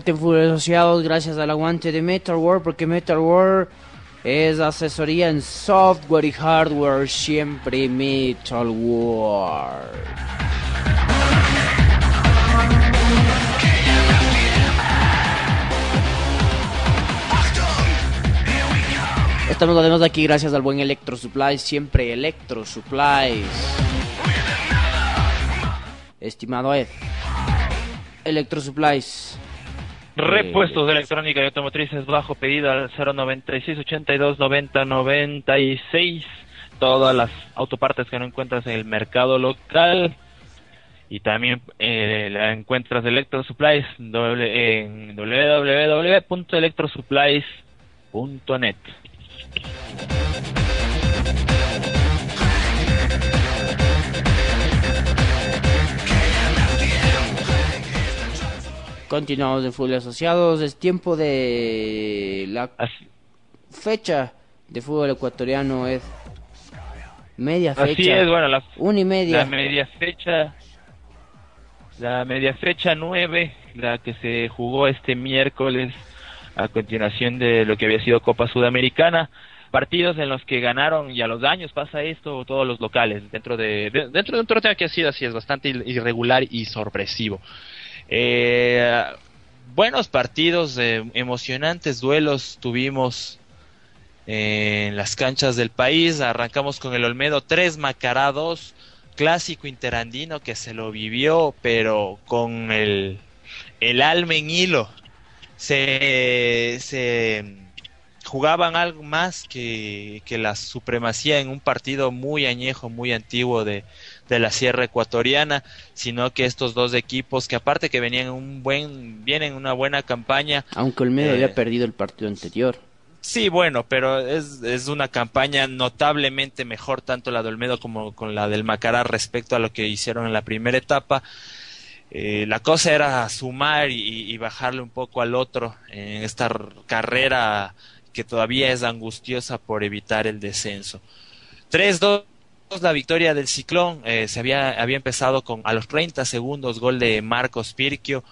En Fútbol Asociados gracias al aguante de Metal War porque Metal War es asesoría en software y hardware siempre Metal War. Estamos además aquí gracias al buen Electro Supplies, siempre Electro Supplies. Estimado Ed, Electro Supplies. Repuestos de electrónica y automotrices bajo pedido al 096 82 90 96. Todas las autopartes que no encuentras en el mercado local. Y también eh, la encuentras de Electro Supplies en www.electrosupplies.net. Continuamos de Fútbol Asociados. Es tiempo de la Así, fecha de fútbol ecuatoriano. Es media fecha. así es, bueno, la, Una y media. la media fecha. La media fecha 9, la que se jugó este miércoles a continuación de lo que había sido Copa Sudamericana. Partidos en los que ganaron y a los años pasa esto todos los locales dentro de, de- dentro de un torneo que ha sido así es bastante ir- irregular y sorpresivo. Eh, buenos partidos, eh, emocionantes duelos tuvimos en las canchas del país. Arrancamos con el Olmedo 3, Macará 2, clásico interandino que se lo vivió, pero con el, el alma en hilo. Se, se jugaban algo más que, que la supremacía en un partido muy añejo, muy antiguo de, de la Sierra Ecuatoriana, sino que estos dos equipos que aparte que venían en un buen, vienen en una buena campaña, Aunque Olmedo Eh. había perdido el partido anterior. Sí, bueno, pero es, es una campaña notablemente mejor tanto la de Olmedo como con la del Macará respecto a lo que hicieron en la primera etapa. Eh, la cosa era sumar y, y bajarle un poco al otro en esta carrera que todavía es angustiosa por evitar el descenso. 3-2 la victoria del Ciclón. eh, se había, había empezado con a los 30 segundos gol de Marcos Pirquio.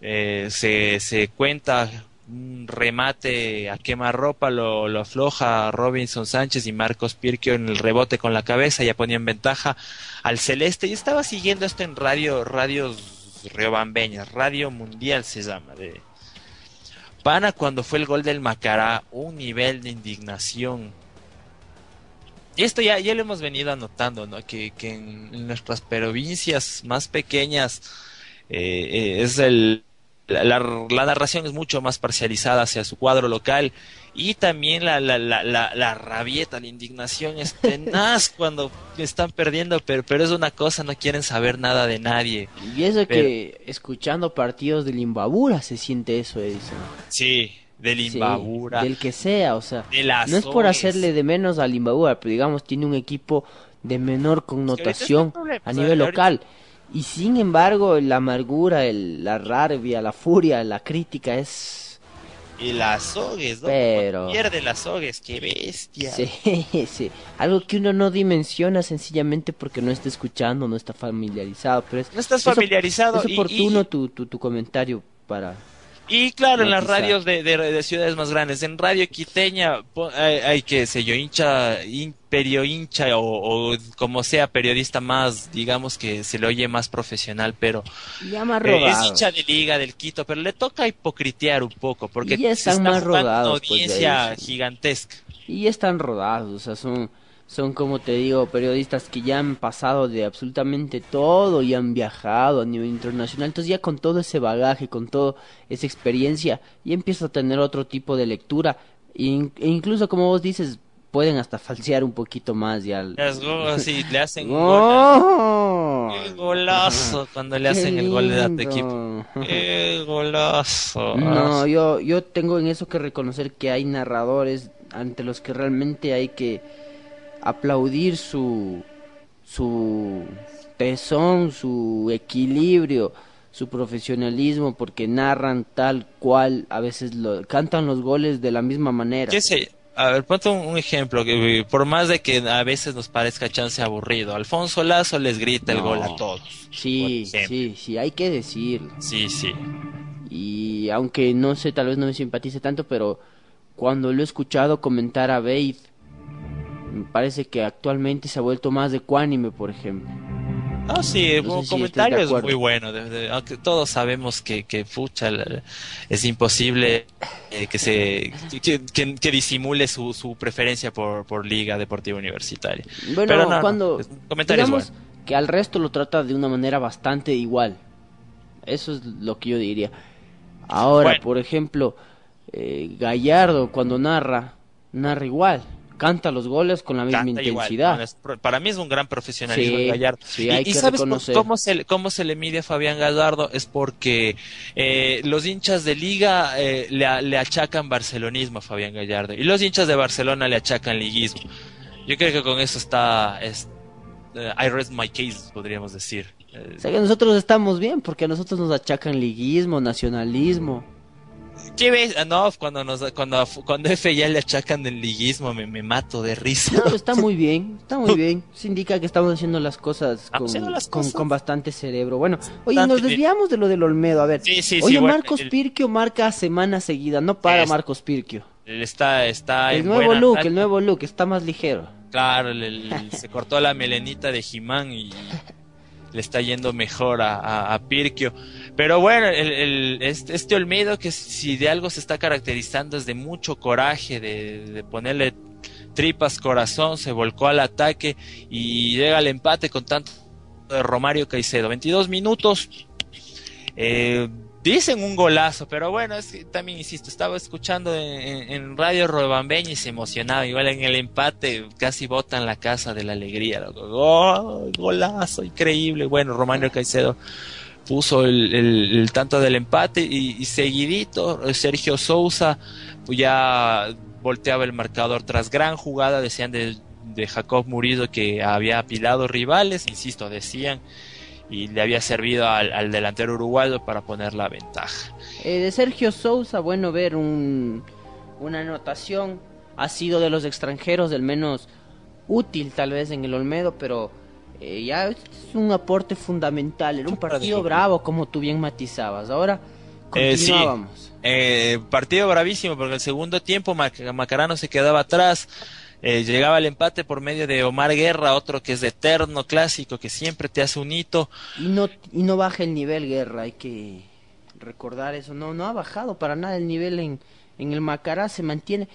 Eh, se, se cuenta un remate a quemarropa, lo, lo afloja Robinson Sánchez y Marcos Pirquio en el rebote con la cabeza, ya ponían ventaja al celeste. Y estaba siguiendo esto en radio, radios riobambeñas, Radio Mundial se llama. De... Pana cuando fue el gol del Macará, un nivel de indignación Y esto ya, ya lo hemos venido anotando, ¿no? Que, que en, en nuestras provincias más pequeñas eh, eh, es el la, la- la narración es mucho más parcializada hacia su cuadro local y también la, la, la, la, la rabieta, la indignación es tenaz cuando están perdiendo, pero, pero es una cosa, no quieren saber nada de nadie. Y eso Pero- que escuchando partidos del Imbabura se siente eso, Edison. Sí, del Sí, Imbabura, del que sea, o sea. de las No es por hacerle de menos al Imbabura, pero digamos tiene un equipo de menor connotación a nivel local. Y sin embargo, la amargura, el- la rabia, la furia, la crítica es... Y las sogues, ¿no? Pero- Pierde las sogues, qué bestia. Sí, sí. Algo que uno no dimensiona sencillamente porque no está escuchando, no está familiarizado. Pero es, No estás es familiarizado Es y- oportuno y- Tu, tu, tu comentario para... Y claro, en las radios de, de- de ciudades más grandes, en Radio Quiteña po- hay, hay que sé yo, hincha, imperio hincha o, o como sea periodista más, digamos que se le oye más profesional, pero Ya más eh, es hincha de Liga del Quito, pero le toca hipocritear un poco porque Y ya se están está más jugando una rodados, pues, de audiencia sí. gigantesca. Y ya están rodados, o sea, son, son como te digo, periodistas que ya han pasado de absolutamente todo y han viajado a nivel internacional. Entonces ya con todo ese bagaje, con toda esa experiencia, ya empieza a tener otro tipo de lectura. E, in- incluso como vos dices, pueden hasta falsear un poquito más ya. Las go- sí, le hacen gol. ¡Oh! ¡Qué golazo! Cuando le ¡Qué hacen el gol de lindo! equipo. ¡Qué golazo! No, yo, yo tengo en eso que reconocer que hay narradores ante los que realmente hay que aplaudir su, su tesón, su equilibrio, su profesionalismo, porque narran tal cual, a veces lo, cantan los goles de la misma manera. ¿Qué sé? A ver, ponte un, un ejemplo, que por más de que a veces nos parezca chance aburrido, Alfonso Lazo les grita el gol a todos. Sí, sí, sí, hay que decirlo. Sí, sí. Y aunque no sé, tal vez no me simpatice tanto, pero cuando lo he escuchado comentar a Bade, me parece que actualmente se ha vuelto más de cuánime, por ejemplo. No, sí, No un sé si comentario estás de es acuerdo. muy bueno, de- de- aunque todos sabemos que, que pucha, es imposible eh, que se que, que- que disimule su, su preferencia por, por Liga Deportiva Universitaria. Bueno, Pero no, no, cuando es- un comentario es digamos bueno. que al resto lo trata de una manera bastante igual. Eso es lo que yo diría. Ahora, Bueno. por ejemplo, eh, Gallardo cuando narra, narra igual, canta los goles con la misma Canta intensidad. para mí es un gran profesionalismo Sí, Gallardo. sí, y hay y que sabes reconocer. cómo se, cómo se le mide a Fabián Gallardo es porque eh, los hinchas de Liga eh, le, le achacan barcelonismo a Fabián Gallardo y los hinchas de Barcelona le achacan liguismo. Yo creo que con eso está... es- eh, I rest my case, podríamos decir. O sea que nosotros estamos bien, porque a nosotros nos achacan liguismo, nacionalismo. ¿Qué ves? Ah, no, cuando, nos, cuando, cuando F ya le achacan del liguismo me, me mato de risa. No, está muy bien, está muy bien. Eso indica que estamos haciendo las cosas Estamos con, haciendo las con, cosas. con bastante cerebro. Bueno, oye, Bastante nos desviamos de lo del Olmedo. A ver, Sí, sí, sí, oye, bueno, Marcos el- Pirquio marca semana seguida, no para Es- Marcos Pirquio. Está, está El nuevo buena look, el nuevo look, está más ligero. Claro, el- el- se cortó la melenita de Jimán y le está yendo mejor a, a- Pirquio. Pero bueno, el, el- este, este Olmedo que si de algo se está caracterizando es de mucho coraje, de, de ponerle tripas corazón, se volcó al ataque y llega al empate con tanto de Romario Caicedo. 22 minutos. Eh, dicen un golazo, pero bueno, es que también insisto, estaba escuchando en, en- Radio Robambeña y se emocionaba. Igual en el empate casi botan la casa de la alegría. ¡Gol! golazo, increíble. Bueno, Romario Caicedo puso el, tanto del empate y, seguidito eh, Sergio Sousa pues ya volteaba el marcador tras gran jugada, decían de, de Jacob Murillo que había apilado rivales, insisto, decían, y le había servido al, al delantero uruguayo para poner la ventaja. Eh, de Sergio Sousa, bueno ver un, una anotación. Ha sido de los extranjeros del menos útil tal vez en el Olmedo, pero eh, ya es un aporte fundamental. Era un partido bravo, como tú bien matizabas. Ahora Eh, sí. continuábamos. Eh, partido bravísimo porque el segundo tiempo Mac- Macarano se quedaba atrás. Eh, llegaba el empate por medio de Omar Guerra, otro que es de eterno clásico, que siempre te hace un hito. Y no, y no baja el nivel, Guerra, hay que recordar eso. No, no ha bajado para nada el nivel en, el Macará, se mantiene.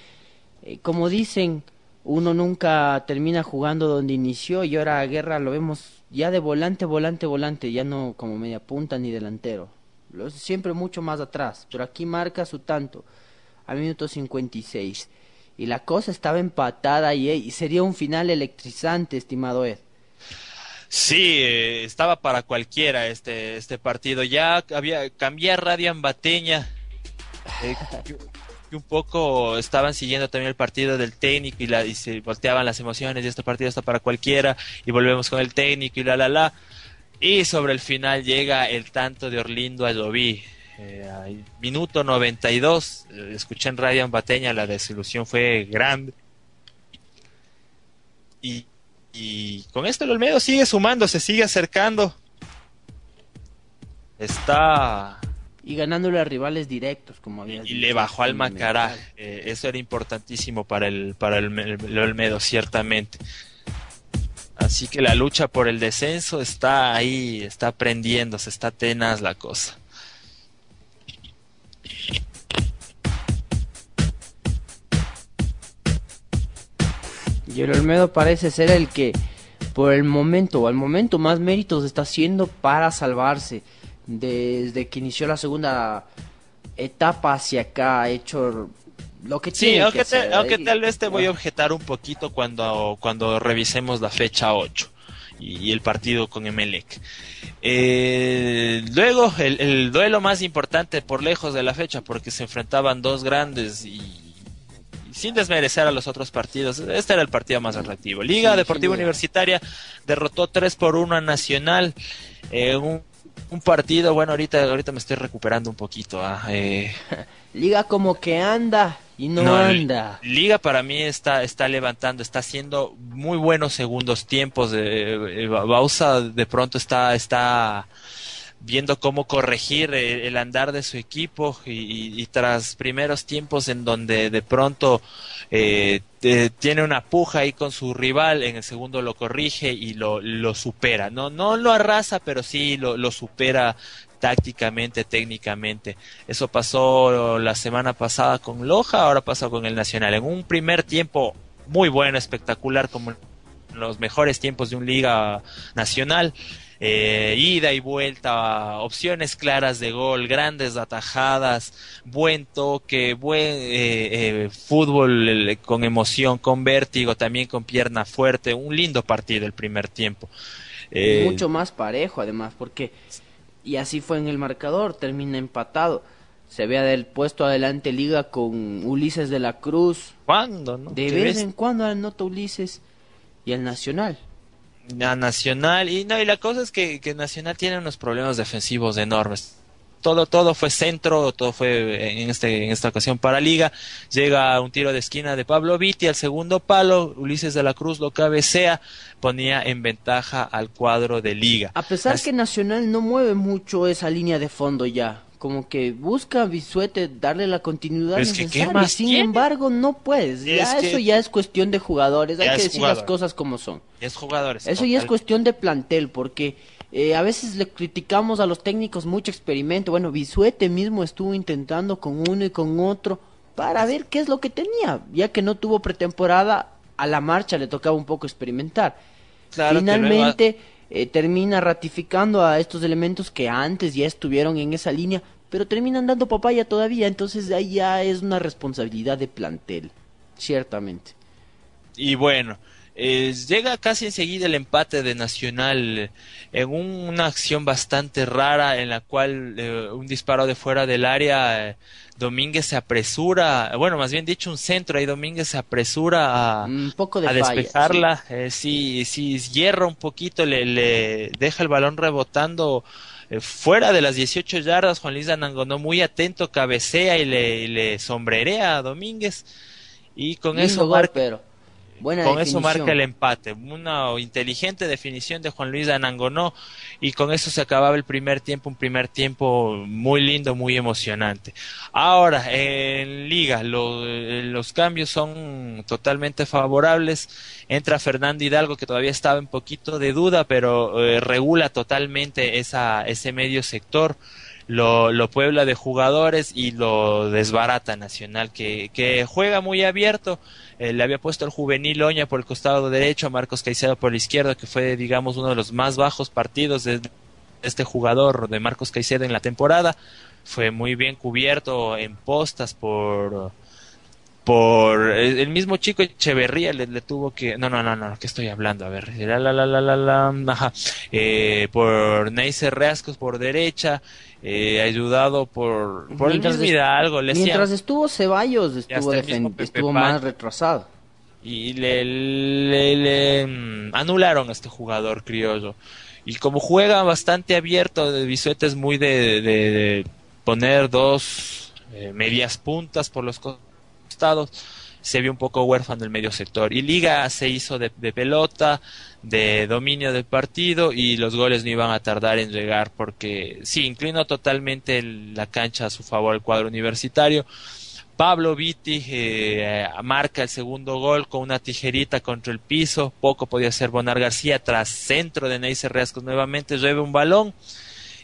Eh, como dicen, uno nunca termina jugando donde inició y ahora a Guerra lo vemos ya de volante, volante, volante, ya no como media punta ni delantero. Lo- Siempre mucho más atrás, pero aquí marca su tanto al minuto 56. Y la cosa estaba empatada y, y sería un final electrizante, estimado Ed. Sí, eh, estaba para cualquiera este, este partido. Ya había cambiar Radian Bateña. eh, un poco estaban siguiendo también el partido del técnico y, la, y se volteaban las emociones y este partido está para cualquiera y volvemos con el técnico y la la la. Y sobre el final llega el tanto de Orlindo Ayoví. Eh, minuto 92, eh, escuché en Radian Bateña, la desilusión fue grande. Y, y con esto el Olmedo sigue sumando, se sigue acercando. Está Y ganándole a rivales directos, como había y le bajó al Macará. Eh, eso era importantísimo para el para el, el Olmedo, ciertamente. Así que la lucha por el descenso está ahí, está prendiéndose, está tenaz la cosa. Y el Olmedo parece ser el que, por el momento, o al momento, más méritos está haciendo para salvarse. Desde que inició la segunda etapa hacia acá, ha hecho lo que Sí, tiene que te- hacer. aunque tal vez te voy a objetar un poquito cuando, cuando revisemos la fecha 8 y, y el partido con Emelec. Eh, luego, el, el duelo más importante por lejos de la fecha, porque se enfrentaban dos grandes y sin desmerecer a los otros partidos, este era el partido más atractivo. Liga Sí, Deportiva. Universitaria derrotó 3 por 1 a Nacional. Eh, un, un partido, bueno, ahorita, ahorita me estoy recuperando un poquito. ah, eh, Liga como que anda y no, no, anda. Liga para mí está, está levantando, está haciendo muy buenos segundos tiempos. eh, eh, Bausa de pronto está, está viendo cómo corregir el andar de su equipo y, tras primeros tiempos en donde de pronto eh, tiene una puja ahí con su rival, en el segundo lo corrige y lo, supera. No, no lo arrasa, pero sí lo, lo supera tácticamente, técnicamente. Eso pasó la semana pasada con Loja, ahora pasa con el Nacional. En un primer tiempo muy bueno, espectacular, como los mejores tiempos de un liga nacional. Eh, ida y vuelta, opciones claras de gol, grandes atajadas, buen toque, buen eh, eh, fútbol con emoción, con vértigo, también con pierna fuerte, un lindo partido el primer tiempo. Eh, Mucho más parejo además, porque y así fue en el marcador, termina empatado. Se vea del puesto adelante Liga con Ulises de la Cruz. ¿Cuándo? No? De ¿Qué vez ves? en cuando anota Ulises y el Nacional. A Nacional. Y no y la cosa es que, que Nacional tiene unos problemas defensivos enormes. Todo todo fue centro todo fue en este en esta ocasión para Liga. Llega un tiro de esquina de Pablo Vitti al segundo palo. Ulises de la Cruz lo cabecea ponía en ventaja al cuadro de Liga. A pesar que Nacional no mueve mucho esa línea de fondo ya, como que busca a Bisuete darle la continuidad es que, ¿qué necesaria, más sin tiene? embargo no puedes. Es Ya que- eso ya es cuestión de jugadores, hay que decir jugador. las cosas como son. es jugadores Eso ya es cuestión de plantel, porque eh, a veces le criticamos a los técnicos mucho experimento. Bueno, Bisuete mismo estuvo intentando con uno y con otro para ver qué es lo que tenía, ya que no tuvo pretemporada, a la marcha le tocaba un poco experimentar. Claro que Finalmente eh, termina ratificando a estos elementos que antes ya estuvieron en esa línea, pero terminan dando papaya todavía, entonces ahí ya es una responsabilidad de plantel, ciertamente. Y bueno, eh, llega casi enseguida el empate de Nacional eh, en un- una acción bastante rara en la cual eh, un disparo de fuera del área, eh, Domínguez se apresura, bueno, más bien dicho un centro, ahí Domínguez se apresura a, Un poco de a falla, despejarla, eh, sí, sí, hierra un poquito, le, le deja el balón rebotando eh, fuera de las 18 yardas, Juan Luis Anangonó muy atento, cabecea y le, y le sombrerea a Domínguez. Y con Lindo eso gol, marca pero buena con eso marca el empate, una inteligente definición de Juan Luis Anangonó y con eso se acababa el primer tiempo, un primer tiempo muy lindo, muy emocionante. Ahora, en liga, lo- los cambios son totalmente favorables. Entra Fernando Hidalgo que todavía estaba en poquito de duda, pero eh, regula totalmente esa, ese medio sector. Lo, lo puebla de jugadores y lo desbarata Nacional, que, que juega muy abierto. Eh, le había puesto el juvenil Oña por el costado derecho, a Marcos Caicedo por la izquierda, que fue, digamos, uno de los más bajos partidos de este jugador de Marcos Caicedo en la temporada. Fue muy bien cubierto en postas por por el mismo chico Echeverría le, le tuvo que no no no no ¿qué estoy hablando? a ver la la la la la, la, ajá. Eh, por Neiser Reascos por derecha eh, ayudado por por el Mientras mismo es- Hidalgo le decía- Mientras estuvo Ceballos, estuvo, más retrasado. y le, le- le, mm, anularon a este jugador criollo. Y como juega bastante abierto, de Bisuete es muy de, de- de poner dos eh, medias puntas por los costados. Se vio un poco huérfano el medio sector. Y Liga se hizo de, de pelota, de dominio del partido y los goles no iban a tardar en llegar porque sí, inclinó totalmente la cancha a su favor el cuadro universitario. Pablo Vitti eh, marca el segundo gol con una tijerita contra el piso. Poco podía hacer Bonar García tras centro de Neyce Reascos nuevamente. Lleva un balón.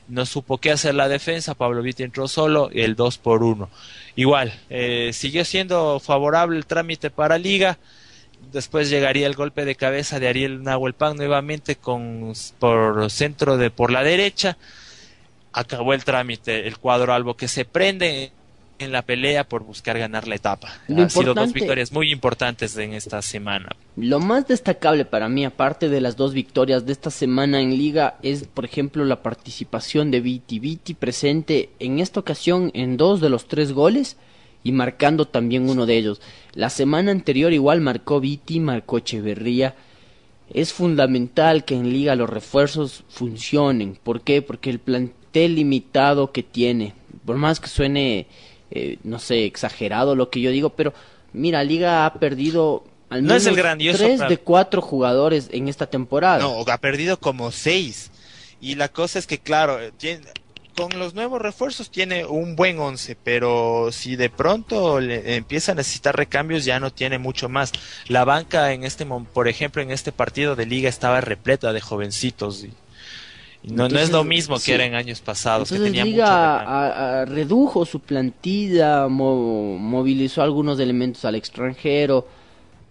No supo qué hacer la defensa. Pablo Vitti entró solo. El 2 por 1. Igual, eh, siguió siendo favorable el trámite para Liga. Después llegaría el golpe de cabeza de Ariel Nahuelpan nuevamente con, por centro de por la derecha. Acabó el trámite. El cuadro albo que se prende en la pelea por buscar ganar la etapa. Lo Han sido dos victorias muy importantes en esta semana. Lo más destacable para mí, aparte de las dos victorias de esta semana en liga, es por ejemplo la participación de Viti. Viti presente en esta ocasión en dos de los tres goles y marcando también uno de ellos. La semana anterior igual marcó Viti, marcó Echeverría. Es fundamental que en liga los refuerzos funcionen. ¿Por qué? Porque el plantel limitado que tiene, por más que suene, eh, no sé, exagerado lo que yo digo, pero mira, liga ha perdido al No menos es el grandioso tres de cuatro jugadores en esta temporada. No, ha perdido como seis. Y la cosa es que, claro, eh, tiene- con los nuevos refuerzos tiene un buen once, pero si de pronto le empieza a necesitar recambios ya no tiene mucho más. La banca en este, por ejemplo, en este partido de liga estaba repleta de jovencitos. Y, no, no es lo mismo que sí. era en años pasados, que Entonces tenía mucho Liga recambio. a- a- redujo su plantilla, mo- movilizó algunos elementos al extranjero,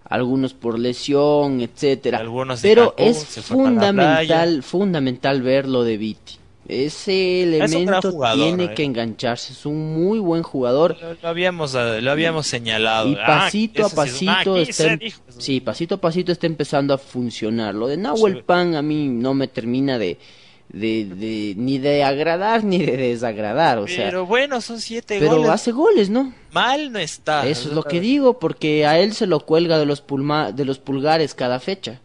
algunos por lesión, etcétera. Algunos de Pero Cancún, es fundamental, fundamental ver lo de Viti. Ese elemento jugador, tiene eh. que engancharse, es un muy buen jugador. Lo, lo habíamos, eh, lo habíamos señalado. Y Ah, pasito a es pasito está, em- sí, pasito a pasito está empezando a funcionar. Lo de Nahuel Pan a mí no me termina de, de, de- ni de agradar ni de desagradar, o sea, Pero bueno, son siete pero goles. hace goles, ¿no? Mal no está. Eso es lo que digo, porque a él se lo cuelga de los pulma de los pulgares cada fecha.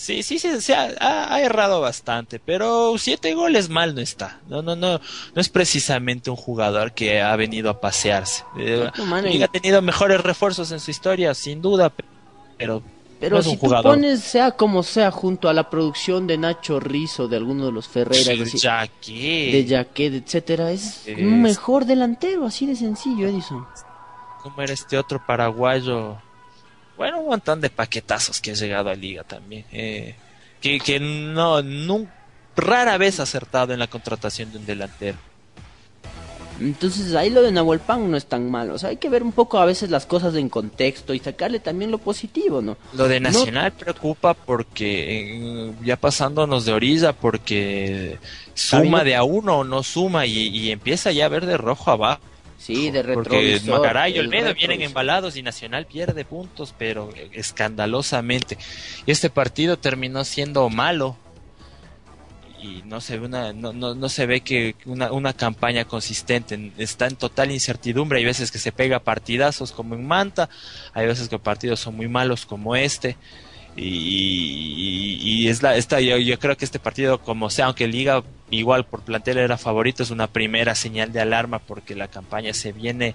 Sí, sí, sí, se ha, ha- ha errado bastante, pero siete goles mal no está. No, no, no, no es precisamente un jugador que ha venido a pasearse. Eh, Liga ha tenido mejores refuerzos en su historia, sin duda, pe- pero Pero no si tú pones, sea como sea, junto a la producción de Nacho Rizzo, de alguno de los Ferreira, ya que- de Jaquet, etcétera, es Es- un mejor delantero, así de sencillo, Edison. ¿Cómo era este otro paraguayo? Bueno, un montón de paquetazos que ha llegado a Liga también. eh, que, que no, rara vez ha acertado en la contratación de un delantero. Entonces ahí lo de Nahuel Pan no es tan malo. O sea, hay que ver un poco a veces las cosas en contexto y sacarle también lo positivo, ¿no? Lo de No- Nacional preocupa porque, eh, ya pasándonos de orilla, porque suma de a uno o no suma y, y empieza ya a ver de rojo abajo. Sí, de Porque retrovisor. Macaray y el Olmedo vienen embalados y Nacional pierde puntos, pero escandalosamente. Y este partido terminó siendo malo. Y no se ve una, no, no, no se ve que una, una campaña consistente. Está en total incertidumbre. Hay veces que se pega partidazos como en Manta. Hay veces que partidos son muy malos como este. Y, y- y es la, esta, yo, yo creo que este partido, como sea, aunque Liga igual por plantel era favorito, es una primera señal de alarma porque la campaña se viene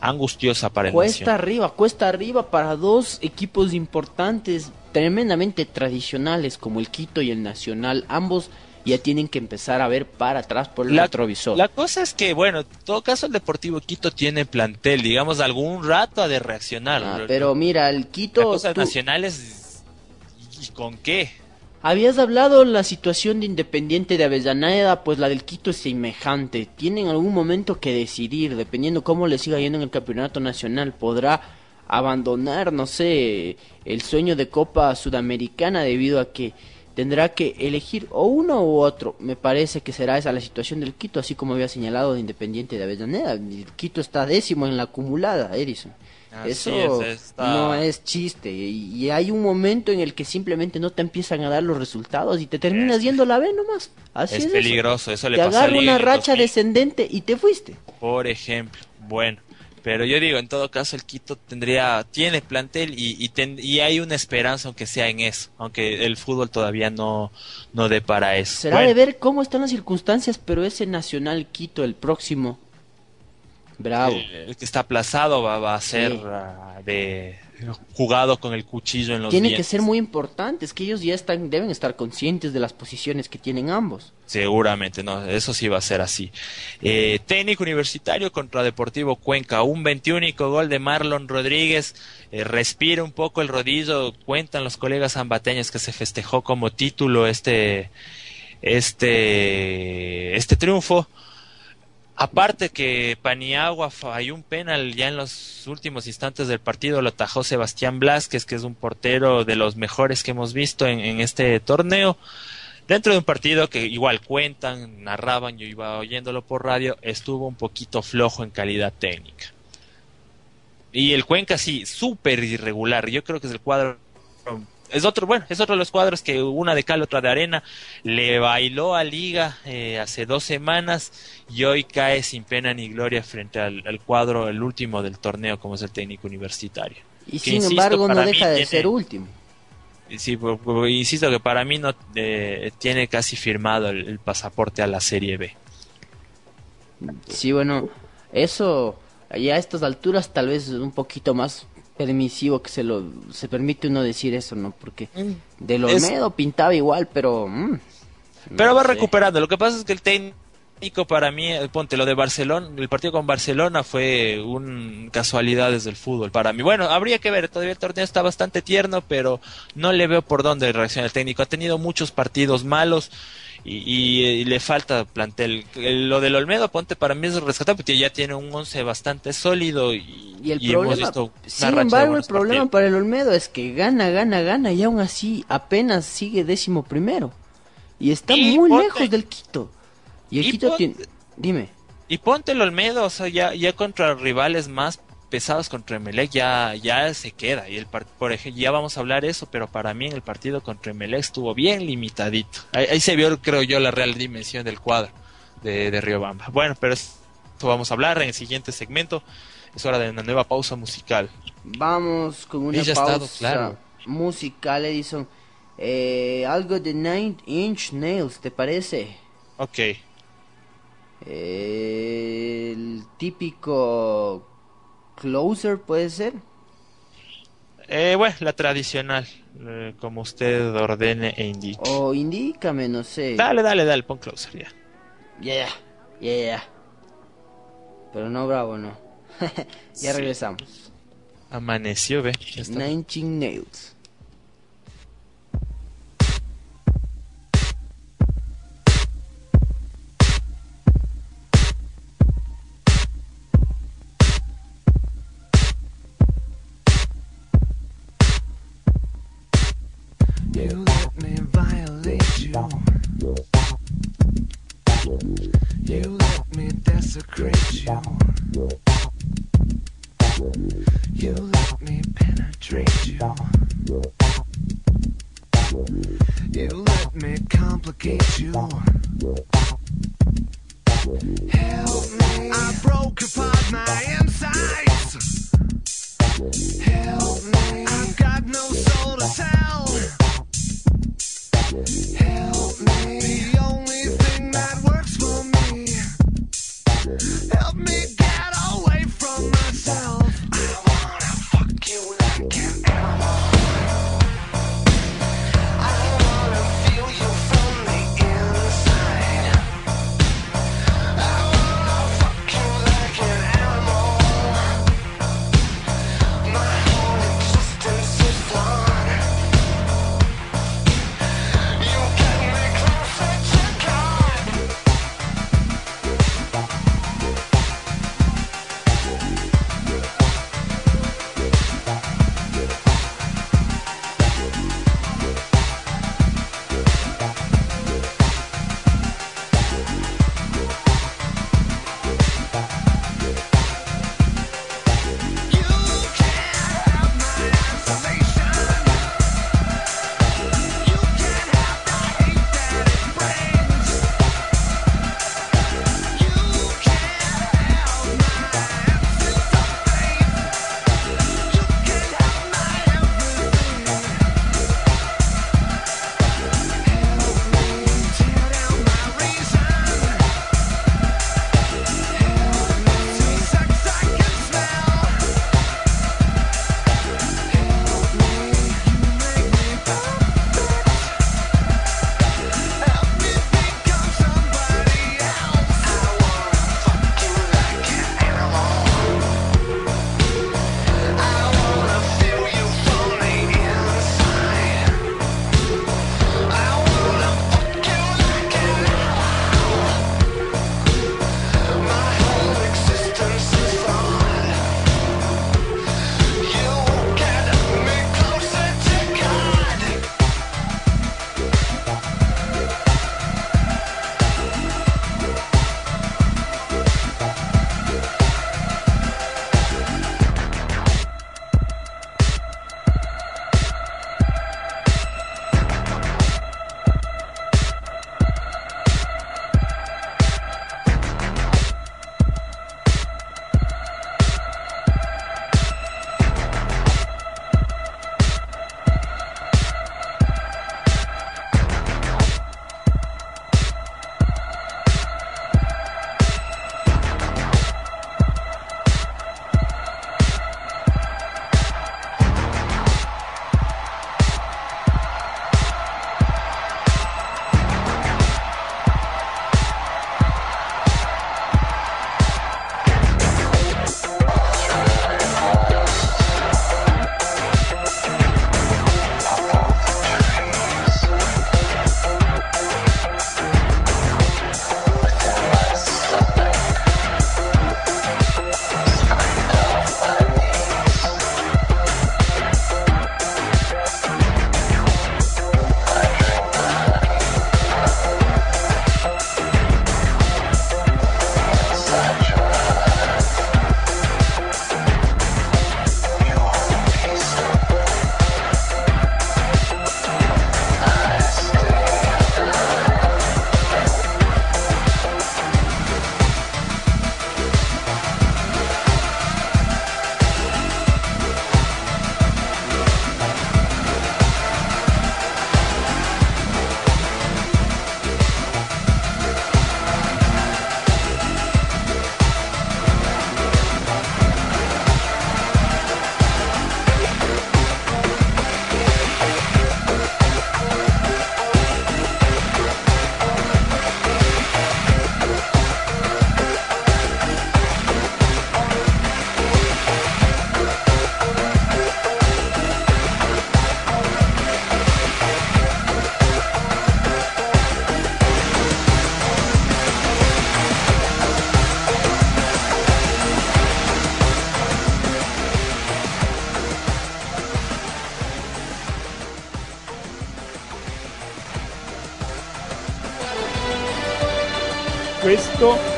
angustiosa para el Cuesta arriba, cuesta arriba para dos equipos importantes, tremendamente tradicionales como el Quito y el Nacional. Ambos ya tienen que empezar a ver para atrás por el La, retrovisor. la cosa es que, bueno, en todo caso el Deportivo Quito tiene plantel, digamos, algún rato ha de reaccionar. Ah, pero mira, el Quito... cosa tú- nacional es... ¿Y con qué? Habías hablado la situación de Independiente de Avellaneda, pues la del Quito es semejante. Tienen algún momento que decidir, dependiendo cómo le siga yendo en el campeonato nacional, podrá abandonar, no sé, el sueño de Copa Sudamericana debido a que tendrá que elegir o uno u otro. Me parece que será esa la situación del Quito, así como había señalado de Independiente de Avellaneda. El Quito está décimo en la acumulada, Edison. Así Eso es, está- no es chiste. Y, y hay un momento en el que simplemente no te empiezan a dar los resultados y te terminas yendo a la B nomás. Así Es es, peligroso, eso le Te pasó agarra una racha 2000. descendente y te fuiste. por ejemplo. Bueno, pero yo digo, en todo caso, el Quito tendría, tiene plantel y, y, ten- y hay una esperanza, aunque sea en eso, aunque el fútbol todavía no, no dé para eso. Será Bueno, de ver cómo están las circunstancias, pero ese Nacional Quito, el próximo. Bravo. el, el que está aplazado va, va a ser Sí. ah, de jugado con el cuchillo en los Tiene que ser muy importante, es que ellos ya están, deben estar conscientes de las posiciones que tienen ambos. Seguramente, no, eso sí va a ser así. Eh, técnico universitario contra Deportivo Cuenca, un 21 gol de Marlon Rodríguez, eh, respira un poco el rodillo, cuentan los colegas ambateños que se festejó como título este, este, este triunfo. Aparte que Paniagua falló un penal ya en los últimos instantes del partido, lo atajó Sebastián Blázquez, que es un portero de los mejores que hemos visto en, en este torneo. Dentro de un partido que igual cuentan, narraban, yo iba oyéndolo por radio, estuvo un poquito flojo en calidad técnica. Y el Cuenca sí, súper irregular. Yo creo que es el cuadro. Es otro, bueno, es otro de los cuadros que una de cal, otra de arena. Le bailó a Liga eh, hace dos semanas y hoy cae sin pena ni gloria frente al, al cuadro, el último del torneo, como es el técnico universitario. Y Que sin insisto, embargo no deja de tiene- ser último. Sí, insisto que para mí no eh, tiene casi firmado el, el pasaporte a la Serie B. Sí, bueno, eso ya a estas alturas tal vez es un poquito más permisivo que se lo se permite uno decir eso, ¿no? Porque del Es- Olmedo pintaba igual, pero mm, Pero no va sé. recuperando. Lo que pasa es que el técnico para mí, eh, ponte lo de Barcelona, el partido con Barcelona fue un casualidades del fútbol para mí. Bueno, habría que ver, todavía el torneo está bastante tierno, pero no le veo por dónde reacciona el técnico. Ha tenido muchos partidos malos y, y, le falta plantel. El- Lo del Olmedo, ponte para mí es rescatable porque ya tiene un once bastante sólido y, Y el y hemos visto sin embargo, el problema partidos. para el Olmedo es que gana, gana, gana y aún así apenas sigue décimo primero. Y está muy ponte- lejos del Quito. Y el Quito ponte- tiene... Dime. Y ponte el Olmedo, o sea, ya, ya contra rivales más pesados contra Emelec ya, ya se queda. Y el por ejemplo, ya vamos a hablar eso, pero para mí en el partido contra Emelec estuvo bien limitadito. Ahí, ahí se vio, creo yo, la real dimensión del cuadro de, de Riobamba. Bueno, pero esto vamos a hablar en el siguiente segmento. Es hora de una nueva pausa musical. Vamos con una pausa estado, claro. musical, Edison. Eh, algo de Nine Inch Nails, ¿te parece? Ok. Eh, el típico Closer, ¿puede ser? Eh, bueno, la tradicional, eh, como usted ordene e indique. O indícame, no sé. Dale, dale, dale, pon closer ya. Yeah, yeah. Pero no bravo, no. ya Sí. regresamos. Amaneció, ve. Ya está. Nine Nails. You. You let me penetrate you. You let me complicate you. Help me. I broke apart my insides. Help me. I've got no soul to tell.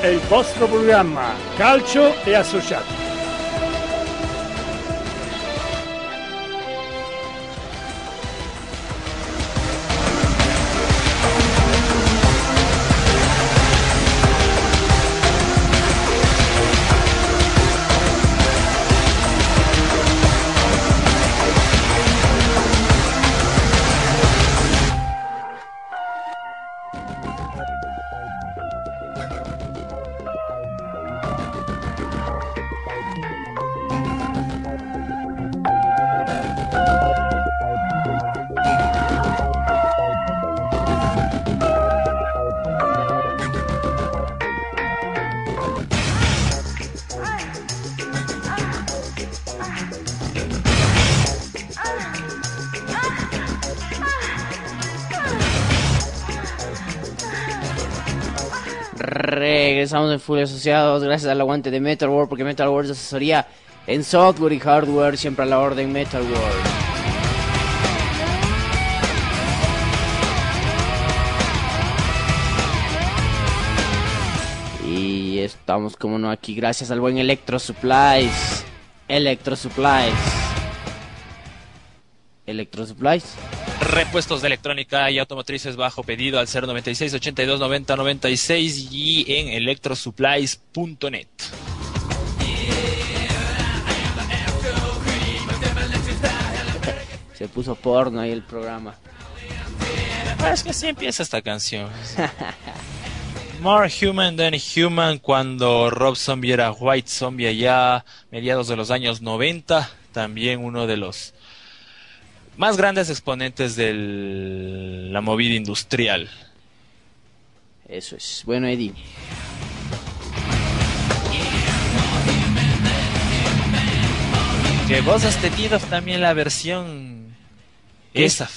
È il vostro programma Calcio e Associati. Regresamos en Full Asociados gracias al aguante de Metal World porque Metal World es asesoría en software y hardware, siempre a la orden Metal World. Y estamos como no aquí gracias al buen Electro Supplies. Electro Supplies. Electro Supplies. Repuestos de electrónica y automotrices bajo pedido al 096 82 90 96 y en electrosupplies.net. Se puso porno ahí el programa. Ah, Es que así empieza esta canción. More Human Than Human cuando Rob Zombie era White Zombie allá mediados de los años 90, también uno de los más grandes exponentes de la movida industrial. Eso es. Bueno, Eddie. Que vos has tenido también la versión esa.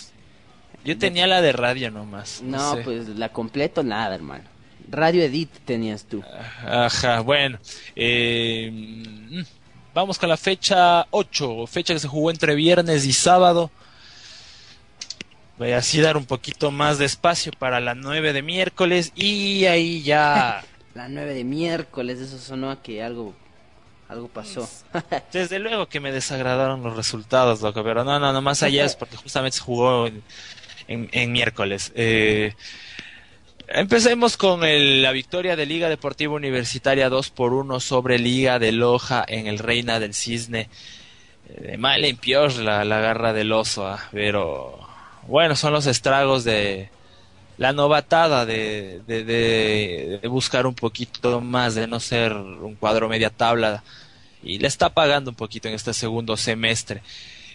Yo tenía la de radio nomás. No, sé. pues la completo nada, hermano. Radio Edit tenías tú. Ajá, bueno. eh, mm, vamos con la fecha 8, fecha que se jugó entre viernes y sábado. Voy a así dar un poquito más de espacio para la 9 de miércoles y ahí ya... La 9 de miércoles, eso sonó a que algo algo pasó. Desde luego que me desagradaron los resultados, loco, pero no, no, no, más allá es porque justamente se jugó en, en- en miércoles. Eh, empecemos con el- la victoria de Liga Deportiva Universitaria 2 por 1 sobre Liga de Loja en el Reina del Cisne. Eh, De mal en peor la, la garra del oso, ah, pero bueno, son los estragos de la novatada de, de, buscar un poquito más, de no ser un cuadro media tabla y le está pagando un poquito en este segundo semestre.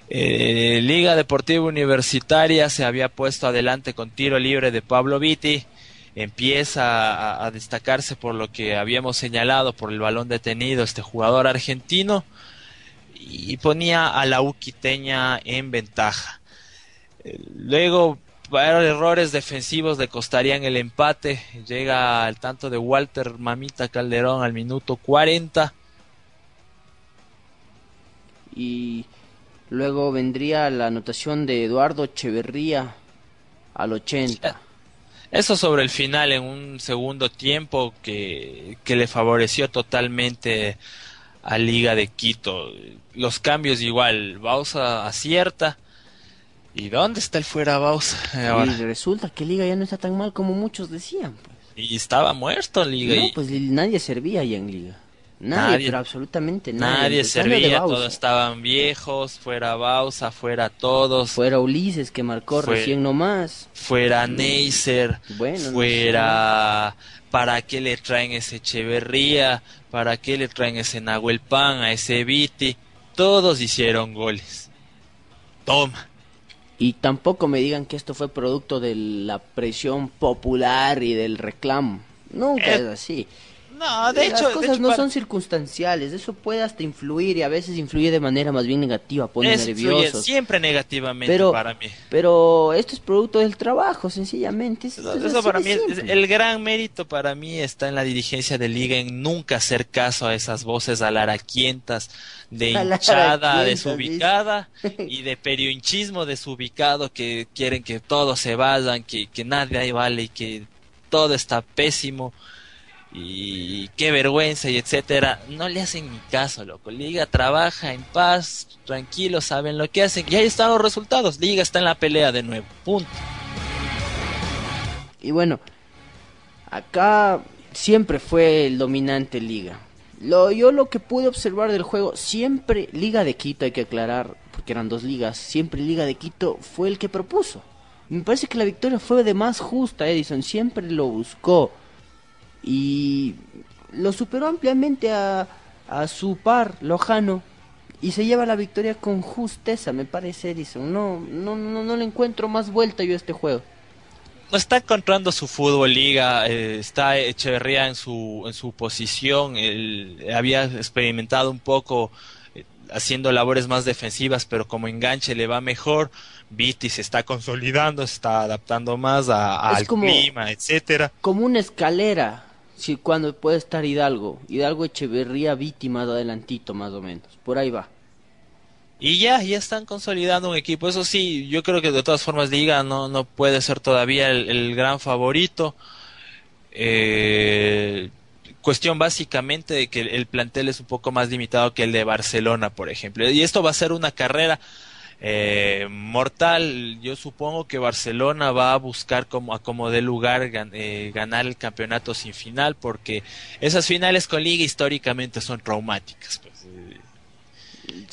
Eh, Liga Deportiva Universitaria se había puesto adelante con tiro libre de Pablo Viti. Empieza a, a destacarse por lo que habíamos señalado, por el balón detenido, este jugador argentino. Y ponía a la Uquiteña en ventaja. Luego, varios errores defensivos le costarían el empate. Llega al tanto de Walter Mamita Calderón al minuto 40. Y luego vendría la anotación de Eduardo Echeverría al 80. Eso sobre el final en un segundo tiempo que, que le favoreció totalmente a Liga de Quito. Los cambios igual, Bausa acierta. ¿Y dónde está el fuera Bausa ahora? Y resulta que Liga ya no está tan mal como muchos decían. Pues. Y estaba muerto Liga. No, pues nadie servía ahí en Liga. Nadie, Nadie. pero absolutamente nadie. nadie servía, todos estaban viejos, fuera Bausa, fuera todos, Fuera Ulises que marcó Fue- recién nomás. fuera Neisser, Bueno, no fuera para qué le traen ese Echeverría, para qué le traen ese Nahuel Pan, a ese Viti, todos hicieron goles. Toma. Y tampoco me digan que esto fue producto de la presión popular y del reclamo. Nunca Eh, es así. No, de Las hecho, de cosas hecho, no para- son circunstanciales. Eso puede hasta influir y a veces influye de manera más bien negativa, pone nerviosos. siempre negativamente Pero- para mí. Pero esto es producto del trabajo, sencillamente. Esto es Eso así para mí, es- el gran mérito para mí está en la dirigencia de liga en nunca hacer caso a esas voces alaraquientas de hinchada desubicada y de periohinchismo desubicado que quieren que todos se vayan, que, que nadie ahí vale y que todo está pésimo. Y qué vergüenza y etcétera, no le hacen ni caso, loco. Liga trabaja en paz, tranquilo, saben lo que hacen y ahí están los resultados. Liga está en la pelea de nuevo. Punto. Y bueno, acá siempre fue el dominante Liga. Lo, yo lo que pude observar del juego, siempre Liga de Quito, hay que aclarar, porque eran dos ligas, siempre Liga de Quito fue el que propuso. Me parece que la victoria fue de más justa, Edison, siempre lo buscó. Y lo superó ampliamente a, a su par, Lojano. Y se lleva la victoria con justeza, me parece, Edison. No, no, no, no le encuentro más vuelta yo a este juego. no está encontrando su fútbol liga, eh, está Echeverría en su, en su posición, él había experimentado un poco eh, haciendo labores más defensivas, pero como enganche le va mejor, Viti se está consolidando, se está adaptando más a, Es al como- clima, etcétera. como una escalera. Si cuando puede estar Hidalgo, Hidalgo Echeverría víctima de adelantito más o menos. Por ahí va. Y ya, ya están consolidando un equipo. Eso sí, yo creo que de todas formas Liga no, no puede ser todavía el, gran favorito. Eh, cuestión básicamente de que el plantel es un poco más limitado que el de Barcelona, por ejemplo. Y esto va a ser una carrera eh, mortal. Yo supongo que Barcelona va a buscar como a como lugar gan- eh, ganar el campeonato sin final, porque esas finales con Liga históricamente son traumáticas. pues, eh,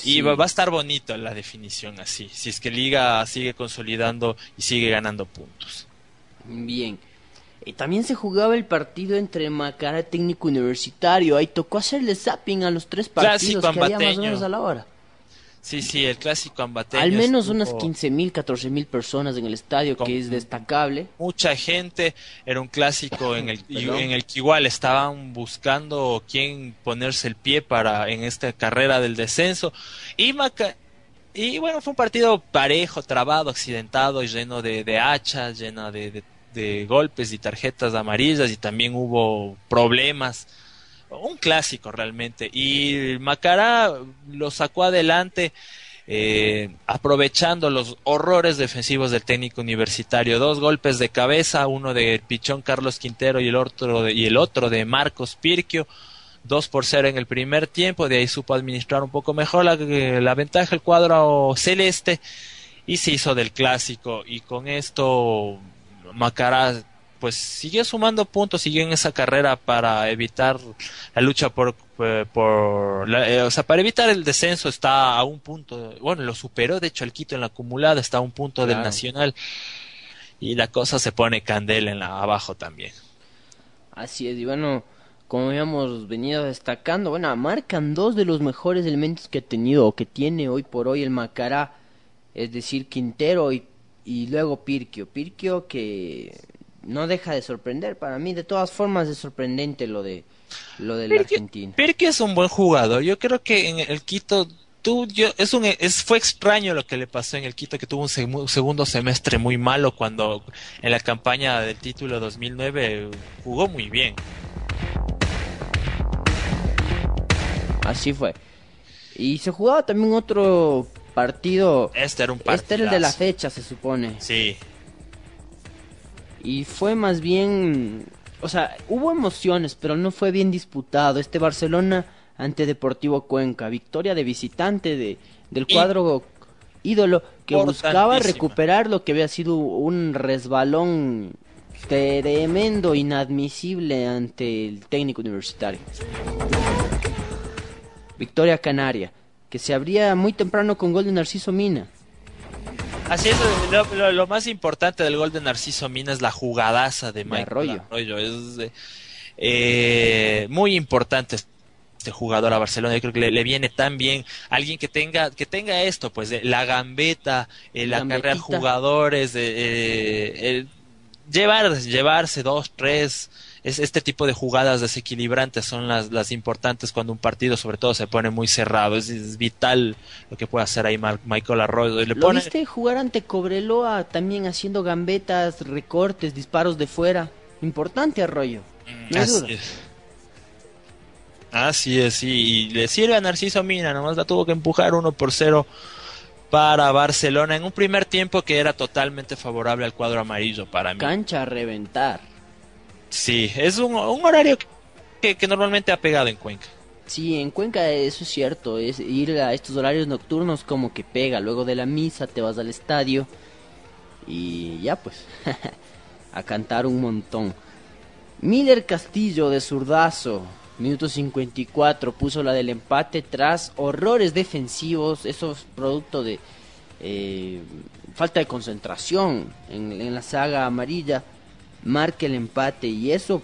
y va, va a estar bonito la definición así, si es que Liga sigue consolidando y sigue ganando puntos. Bien. Eh, también se jugaba el partido entre Macará Técnico Universitario. Ahí tocó hacerle zapping a los tres partidos Clásico que había más o menos a la hora. Sí, sí, el clásico ambateño. Al menos estuvo unas 15.000, 14.000 personas en el estadio, Con- que es destacable. Mucha gente, era un clásico en el, en que igual estaban buscando quién ponerse el pie para en esta carrera del descenso. Y Maca- y bueno, fue un partido parejo, trabado, accidentado, y lleno de, de hachas, lleno de, de- de golpes y tarjetas amarillas, y también hubo problemas. Un clásico realmente. Y Macará lo sacó adelante eh, aprovechando los horrores defensivos del técnico universitario. Dos golpes de cabeza, uno de Pichón Carlos Quintero y el otro de, y el otro de Marcos Pirquio. Dos por cero en el primer tiempo, de ahí supo administrar un poco mejor la, la ventaja el cuadro celeste y se hizo del clásico. Y con esto Macará pues siguió sumando puntos, siguió en esa carrera para evitar la lucha por, eh, por la- eh, o sea, para evitar el descenso está a un punto, bueno, lo superó de hecho el Quito en la acumulada, está a un punto del. Nacional y la cosa se pone candela en la abajo también. Así es, y bueno, como habíamos venido destacando, bueno, marcan dos de los mejores elementos que ha tenido o que tiene hoy por hoy el Macará, es decir, Quintero y, y luego Pirquio. Pirquio que no deja de sorprender, para mí de todas formas es sorprendente lo de lo del argentino. Pirque es un buen jugador, yo creo que en el Quito tú, yo, es un, es, fue extraño lo que le pasó en el Quito, que tuvo un segu- segundo semestre muy malo cuando en la campaña del título 2009 jugó muy bien. Así fue. Y se jugaba también otro partido, Este era un partido. este era el de la fecha se supone. Sí, Y fue más bien, o sea, hubo emociones, pero no fue bien disputado. Este Barcelona ante Deportivo Cuenca, victoria de visitante de, del Y- cuadro ídolo que buscaba recuperar lo que había sido un resbalón tremendo, inadmisible ante el técnico universitario. Victoria Canaria, que se abría muy temprano con gol de Narciso Mina. Así es, lo, lo- lo más importante del gol de Narciso Mina es la jugadaza de Michael Arroyo. Arroyo. Es eh, muy importante este jugador a Barcelona. Yo creo que le, le viene tan bien alguien que tenga que tenga esto, pues de la gambeta, eh, la carrera de jugadores, eh, llevar, llevarse dos, tres. Es, este tipo de jugadas desequilibrantes son las, las importantes cuando un partido sobre todo se pone muy cerrado. Es, es vital lo que puede hacer ahí Mar- Michael Arroyo. Y le ¿Lo pone- viste jugar ante Cobreloa también haciendo gambetas, recortes, disparos de fuera? Importante Arroyo. No hay duda. Así es. Así es, sí. Y le sirve a Narciso Mina, nomás la tuvo que empujar uno por cero para Barcelona en un primer tiempo que era totalmente favorable al cuadro amarillo para mí. Cancha a reventar. Sí, es un, un horario que, que normalmente ha pegado en Cuenca. Sí, en Cuenca eso es cierto, es ir a estos horarios nocturnos como que pega, luego de la misa te vas al estadio y ya pues, a cantar un montón. Miller Castillo de zurdazo, minuto 54, puso la del empate tras horrores defensivos, eso es producto de eh, falta de concentración en, en la saga amarilla, marca el empate y eso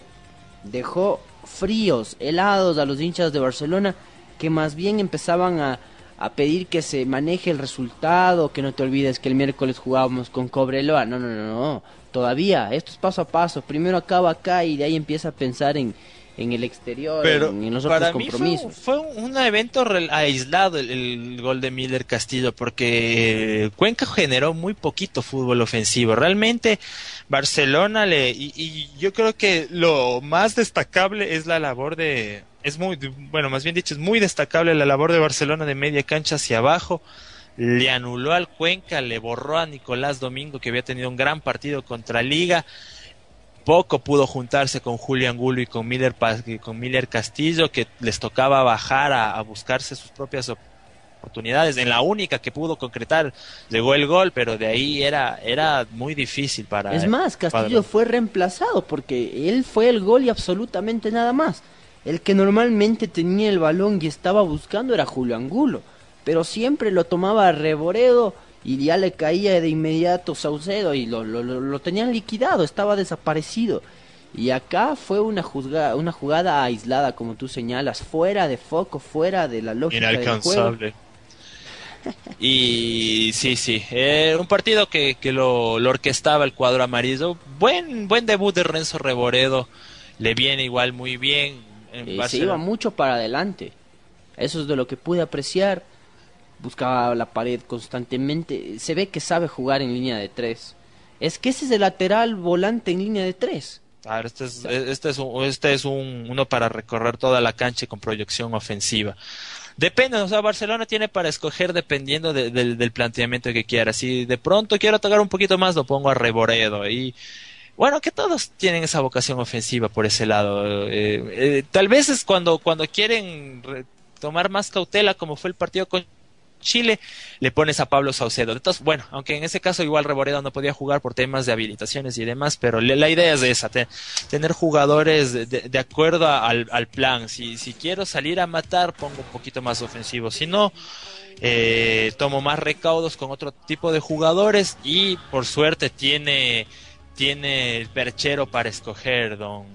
dejó fríos, helados a los hinchas de Barcelona que más bien empezaban a, a pedir que se maneje el resultado, que no te olvides que el miércoles jugábamos con Cobreloa. No, no, no, no. Todavía, esto es paso a paso. Primero acaba acá y de ahí empieza a pensar en, en el exterior, Pero en, en los otros para mí fue, compromisos. fue un evento aislado el, el gol de Miller Castillo porque Cuenca generó muy poquito fútbol ofensivo. Realmente Barcelona le y, y yo creo que lo más destacable es la labor de es muy bueno más bien dicho es muy destacable la labor de Barcelona de media cancha hacia abajo. Le anuló al Cuenca, le borró a Nicolás Domingo que había tenido un gran partido contra Liga poco pudo juntarse con Julio Angulo y con Miller, con Miller Castillo, que les tocaba bajar a, a buscarse sus propias op- oportunidades. En la única que pudo concretar llegó el gol, pero de ahí era, era muy difícil para. Es más, Castillo para- fue reemplazado porque él fue el gol y absolutamente nada más. El que normalmente tenía el balón y estaba buscando era Julio Angulo, pero siempre lo tomaba Reboredo y ya le caía de inmediato Saucedo y lo, lo, lo- lo tenían liquidado, estaba desaparecido. Y acá fue una, juzga- una jugada aislada, como tú señalas, fuera de foco, fuera de la lógica del juego. inalcanzable. Y sí, sí, eh, un partido que, que lo, lo orquestaba el cuadro amarillo. Buen, buen debut de Renzo Reboredo, le viene igual muy bien. En Eh, se iba mucho para adelante. Eso es de lo que pude apreciar. Buscaba la pared constantemente. Se ve que sabe jugar en línea de tres. Es que ese es el lateral volante en línea de tres. Claro, este es, este es, un, este es un, uno para recorrer toda la cancha con proyección ofensiva. Depende, o sea, Barcelona tiene para escoger dependiendo de- del- del planteamiento que quiera. Si de pronto quiero tocar un poquito más, lo pongo a Reboredo. Y bueno, que todos tienen esa vocación ofensiva por ese lado. Eh, eh, tal vez es cuando, cuando quieren re- tomar más cautela, como fue el partido con Chile, le pones a Pablo Saucedo. Entonces, bueno, aunque en ese caso igual Reboredo no podía jugar por temas de habilitaciones y demás, pero le- la idea es esa, te- tener jugadores de, de- de acuerdo a- al, al plan. Si, si quiero salir a matar, pongo un poquito más ofensivo. Si no, eh, tomo más recaudos con otro tipo de jugadores y por suerte tiene, tiene el perchero para escoger, don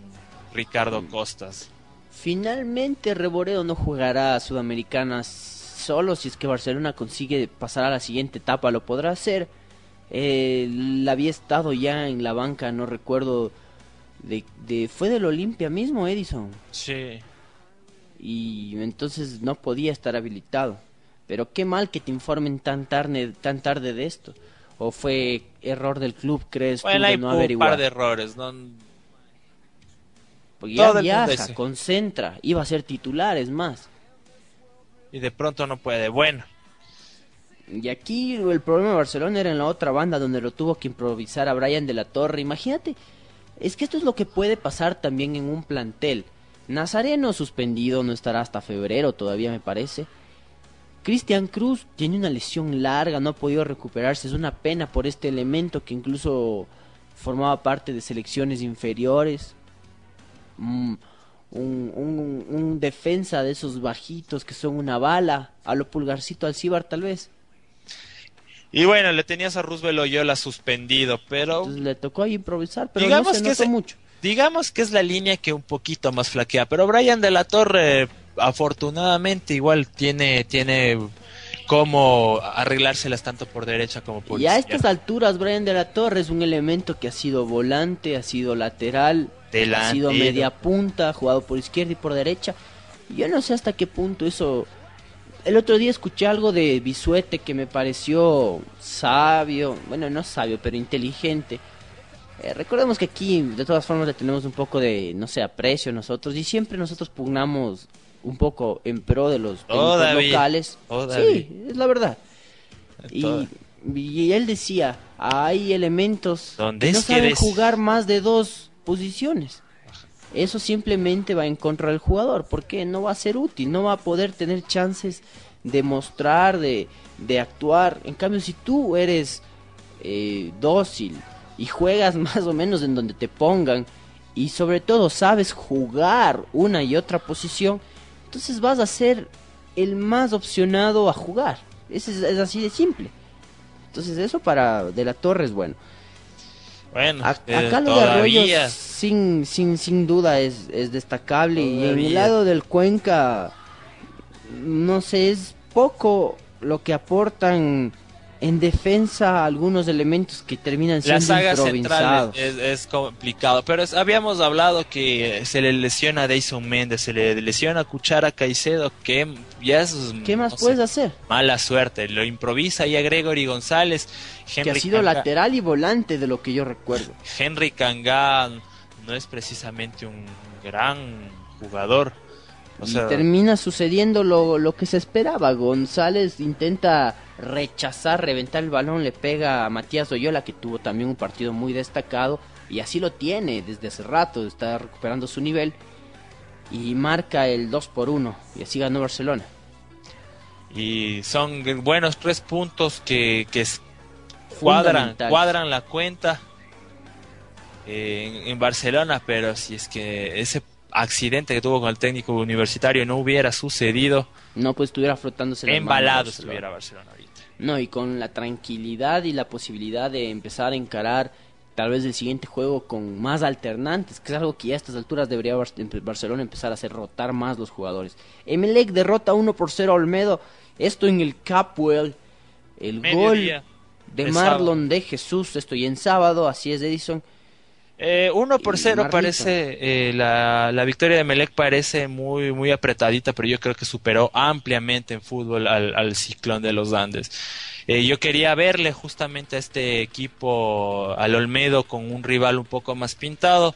Ricardo Costas. Finalmente Reboredo no jugará a Sudamericana solo si es que Barcelona consigue pasar a la siguiente etapa, lo podrá hacer. Él había estado ya en la banca, no recuerdo de, de fue del Olimpia mismo Edison. Sí. y entonces no podía estar habilitado. Pero qué mal que te informen tan tarde, tan tarde de esto. ¿O fue error del club, crees tú, Bueno, de hay no un averiguar? par de errores, ¿no? Porque ya todo el mundo viaja, concentra, iba a ser titular, es más. Y de pronto no puede. Bueno, Y aquí el problema de Barcelona era en la otra banda donde lo tuvo que improvisar a Brian de la Torre. Imagínate, es que esto es lo que puede pasar también en un plantel. Nazareno suspendido no estará hasta febrero todavía me parece. Cristian Cruz tiene una lesión larga, no ha podido recuperarse. Es una pena por este elemento que incluso formaba parte de selecciones inferiores. Mm, un, un- un defensa de esos bajitos que son una bala. A lo pulgarcito Alcibar tal vez. y bueno, le tenías a Roosevelt Oyola suspendido, pero Entonces le tocó ahí improvisar, pero digamos no se que notó mucho. digamos que es la línea que un poquito más flaquea, pero Brian de la Torre afortunadamente igual tiene tiene cómo arreglárselas tanto por derecha como por Y a izquierda. estas alturas, Brian de la Torre es un elemento que ha sido volante, ha sido lateral, ha sido media punta, ha jugado por izquierda y por derecha. Yo no sé hasta qué punto eso... El otro día escuché algo de Bisuete que me pareció sabio, bueno, no sabio, pero inteligente. Eh, recordemos que aquí, de todas formas, le tenemos un poco de, no sé, aprecio nosotros y siempre nosotros pugnamos un poco en pro de los Todavía, locales. todavía. Sí, es la verdad. Y, él decía, hay elementos ¿Dónde que no saben jugar más de dos posiciones. eso simplemente va en contra del jugador, porque no va a ser útil, no va a poder tener chances de mostrar, de, de actuar. En cambio, si tú eres eh, dócil y juegas más o menos en donde te pongan y sobre todo sabes jugar una y otra posición, entonces vas a ser el más opcionado a jugar. Es, es, así de simple. Entonces eso para De la Torre es bueno. Bueno, A- eh, acá lo de. Arroyos sin, sin, sin duda es, es destacable. Y en el lado del Cuenca no sé, es poco lo que aportan en defensa algunos elementos que terminan La siendo saga central es, es complicado, pero es- habíamos hablado que se le lesiona a Dyson Méndez, se le lesiona a Cuchara Caicedo, que ya es ¿Qué más no puedes sé, hacer? mala suerte, lo improvisa ahí a Gregory González, Que Henry ha sido Kanga- lateral y volante de lo que yo recuerdo. Henry Kanga no es precisamente un gran jugador. O y sea, termina sucediendo lo, lo que se esperaba. González intenta rechazar, reventar el balón, le pega a Matías Oyola, que tuvo también un partido muy destacado, y así lo tiene desde hace rato, está recuperando su nivel, y marca el 2 por 1 y así ganó Barcelona. Y son buenos tres puntos que, que cuadran, cuadran la cuenta eh, en, en Barcelona, pero si es que ese accidente que tuvo con el técnico universitario no hubiera sucedido, No, pues estuviera frotándose las manos embalado Barcelona. estuviera Barcelona ahorita. No, y con la tranquilidad y la posibilidad de empezar a encarar tal vez el siguiente juego con más alternantes, que es algo que ya a estas alturas debería Barcelona empezar a hacer rotar más los jugadores. Emelec derrota 1 por 0 a Olmedo, esto en el Capwell, el Mediodía gol de de Marlon de Jesús, esto ya en sábado, así es Edison. Eh, uno por cero Marlito. parece, eh, la, la victoria de Melec parece muy, muy apretadita, pero yo creo que superó ampliamente en fútbol al, al ciclón de los Andes. Eh, yo quería verle justamente a este equipo, al Olmedo, con un rival un poco más pintado.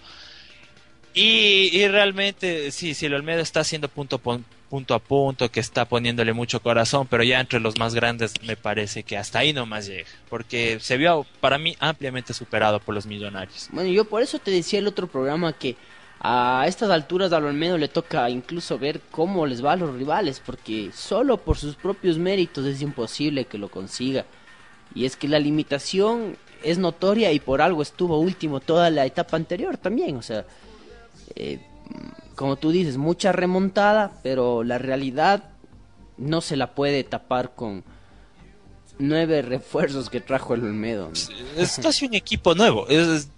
Y, y realmente, sí, sí, el Olmedo está haciendo punto, punto a punto, que está poniéndole mucho corazón, pero ya entre los más grandes me parece que hasta ahí nomás llega, porque se vio para mí ampliamente superado por los millonarios. Bueno, yo por eso te decía el otro programa que a estas alturas al Olmedo le toca incluso ver cómo les va a los rivales, porque solo por sus propios méritos es imposible que lo consiga. Y es que la limitación es notoria y por algo estuvo último toda la etapa anterior también, o sea, eh, como tú dices, mucha remontada, pero la realidad no se la puede tapar con nueve refuerzos que trajo el Olmedo. ¿no? es casi un equipo nuevo. Es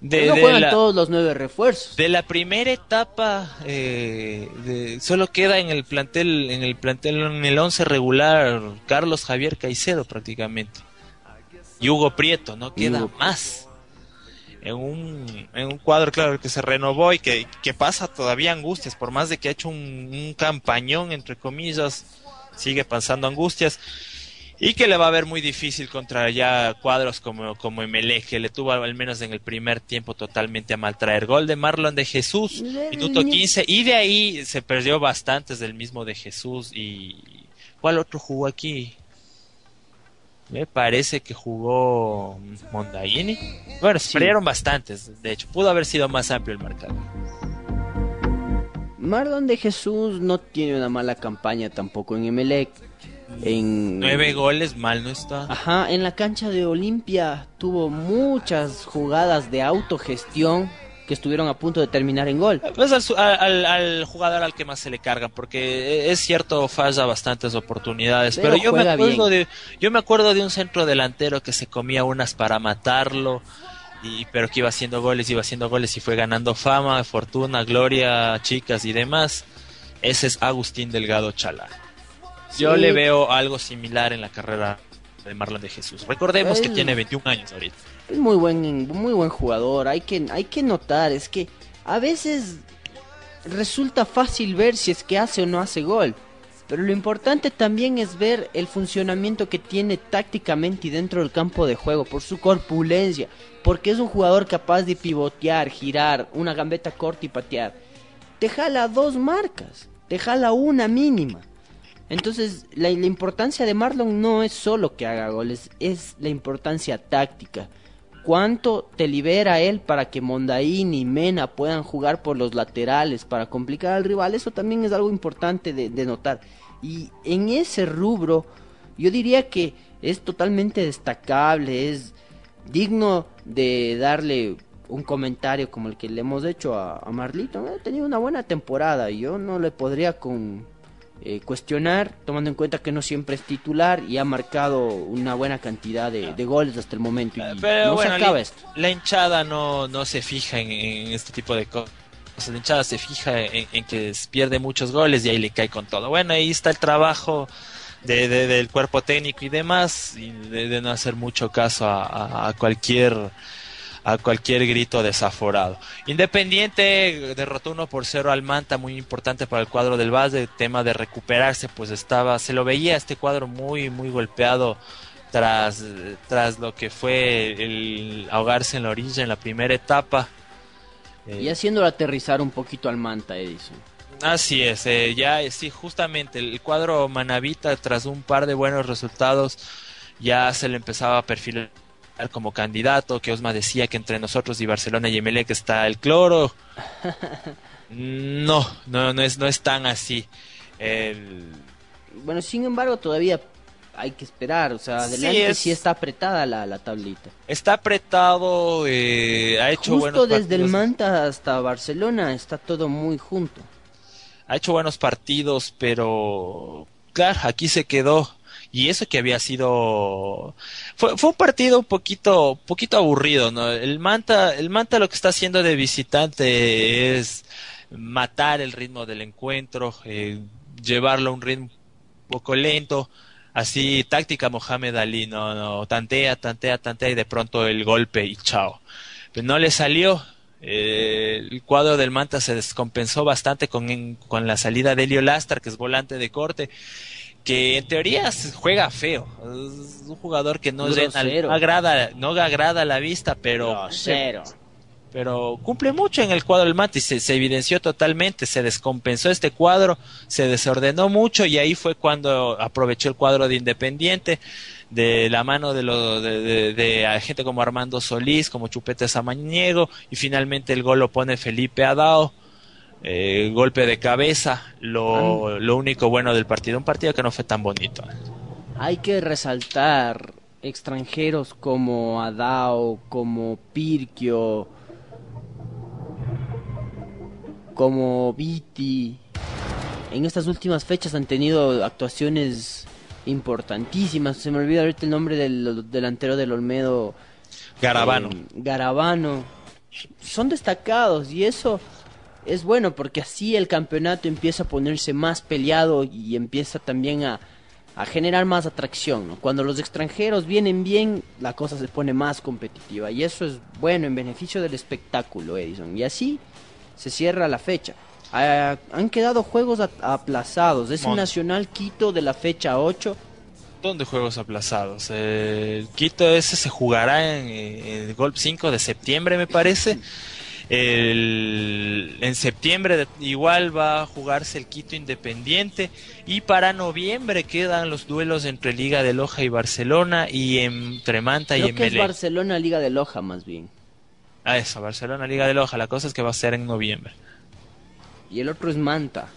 de, no de juegan la, todos los nueve refuerzos. de la primera etapa eh, de- solo queda en el plantel en el plantel en el 11 regular Carlos Javier Caicedo prácticamente y Hugo Prieto no queda Hugo. más en un, en un cuadro claro que se renovó y que, que pasa todavía angustias por más de que ha hecho un, un campañón entre comillas sigue pasando angustias y que le va a ver muy difícil contra ya cuadros como, como Emelec, que le tuvo al menos en el primer tiempo totalmente a maltraer. Gol de Marlon de Jesús, minuto 15, y de ahí se perdió bastantes del mismo de Jesús. y ¿Cuál otro jugó aquí? Me parece que jugó Mondaini. Bueno, se Sí. perdieron bastantes, de hecho, pudo haber sido más amplio el marcador. Marlon de Jesús no tiene una mala campaña tampoco en Emelec. En Nueve goles, mal no está. Ajá, en la cancha de Olimpia tuvo muchas jugadas de autogestión que estuvieron a punto de terminar en gol. Pues al, jugador al que más se le cargan, porque es cierto, falla bastantes oportunidades, Pero pero, yo me acuerdo bien. de yo me acuerdo de un centro delantero que se comía unas para matarlo, y pero que iba haciendo goles, iba haciendo goles y fue ganando fama, fortuna, gloria, chicas y demás. Ese es Agustín Delgado Chalá. Yo le veo algo similar en la carrera de Marlon de Jesús. Recordemos que tiene 21 años ahorita. Es muy buen, muy buen jugador. Hay que, hay que notar, es que a veces resulta fácil ver si es que hace o no hace gol. Pero lo importante también es ver el funcionamiento que tiene tácticamente y dentro del campo de juego, por su corpulencia, porque es un jugador capaz de pivotear, girar, una gambeta corta y patear. Te jala dos marcas, te jala una mínima. Entonces, la, la importancia de Marlon no es solo que haga goles, es la importancia táctica. Cuánto te libera él para que Mondaín y Mena puedan jugar por los laterales para complicar al rival. Eso también es algo importante de, notar. Y en ese rubro, yo diría que es totalmente destacable, es digno de darle un comentario como el que le hemos hecho a, a Marlito. Ha tenido una buena temporada. Yo no le podría con, eh, cuestionar, tomando en cuenta que no siempre es titular y ha marcado una buena cantidad de, de goles hasta el momento. Y Eh, Pero no bueno, se acaba la, esto. la hinchada no, no se fija en, en este tipo de cosas. La hinchada se fija en, en que pierde muchos goles y ahí le cae con todo. Bueno, ahí está el trabajo de, de- del cuerpo técnico y demás, y de, de no hacer mucho caso a, a- a cualquier a cualquier grito desaforado. Independiente derrotó 1 por 0 al Manta, muy importante para el cuadro del base, tema de recuperarse, pues estaba, se lo veía este cuadro muy, muy golpeado tras, tras lo que fue el ahogarse en la orilla en la primera etapa. Eh, Y haciéndolo aterrizar un poquito al Manta, Edison. Así es, eh, ya eh, sí, justamente el cuadro Manavita tras un par de buenos resultados ya se le empezaba a perfilar como candidato, que Osma decía que entre nosotros y Barcelona y Emelec está el cloro. No, no, no es, no es tan así. El- Bueno, sin embargo, todavía hay que esperar. O sea, Sí, adelante es- sí está apretada la, la tablita. está apretado, eh, ha hecho Justo desde el. Manta hasta Barcelona está todo muy junto. ha hecho buenos partidos, pero claro, aquí se quedó. Y eso que había sido fue, fue un partido un poquito poquito aburrido, ¿no? El Manta el Manta lo que está haciendo de visitante es matar el ritmo del encuentro, eh, llevarlo a un ritmo un poco lento, así táctica Mohamed Ali, no, no, tantea, tantea, tantea y de pronto el golpe y chao. Pero no le salió. Eh, el cuadro del Manta se descompensó bastante con, con la salida de Elio Lastar, que es volante de corte, que en teoría juega feo. Es un jugador que no, no agrada, no agrada la vista, pero Cero. pero cumple mucho en el cuadro del Manta y se, se evidenció totalmente, se descompensó este cuadro, se desordenó mucho y ahí fue cuando aprovechó el cuadro de Independiente de la mano de, lo, de, de- de gente como Armando Solís, como Chupete Samaniego y finalmente el gol lo pone Felipe Adao. Eh, golpe de cabeza, lo, lo único bueno del partido, un partido que no fue tan bonito. Hay que resaltar extranjeros como Adao, como Pirquio, como Viti. En estas últimas fechas han tenido actuaciones importantísimas. Se me olvida ahorita el nombre del delantero del Olmedo. Garabano. eh, Garabano. Son destacados y eso es bueno porque así el campeonato empieza a ponerse más peleado y empieza también a, a generar más atracción. ¿no? Cuando los extranjeros vienen bien, la cosa se pone más competitiva y eso es bueno en beneficio del espectáculo, Edison. Y así se cierra la fecha. Ah, han quedado juegos aplazados. Mon- Nacional Quito de la fecha 8 montón de juegos aplazados. El Quito ese se jugará en, eh, el Golf 5 de septiembre, me parece. El- en septiembre de- igual va a jugarse el Quito Independiente y para noviembre quedan los duelos entre Liga de Loja y Barcelona y entre Manta y que es Emelec. Barcelona Liga de Loja más bien. Ah, eso, Barcelona Liga de Loja. La cosa es que va a ser en noviembre. Y el otro es Manta.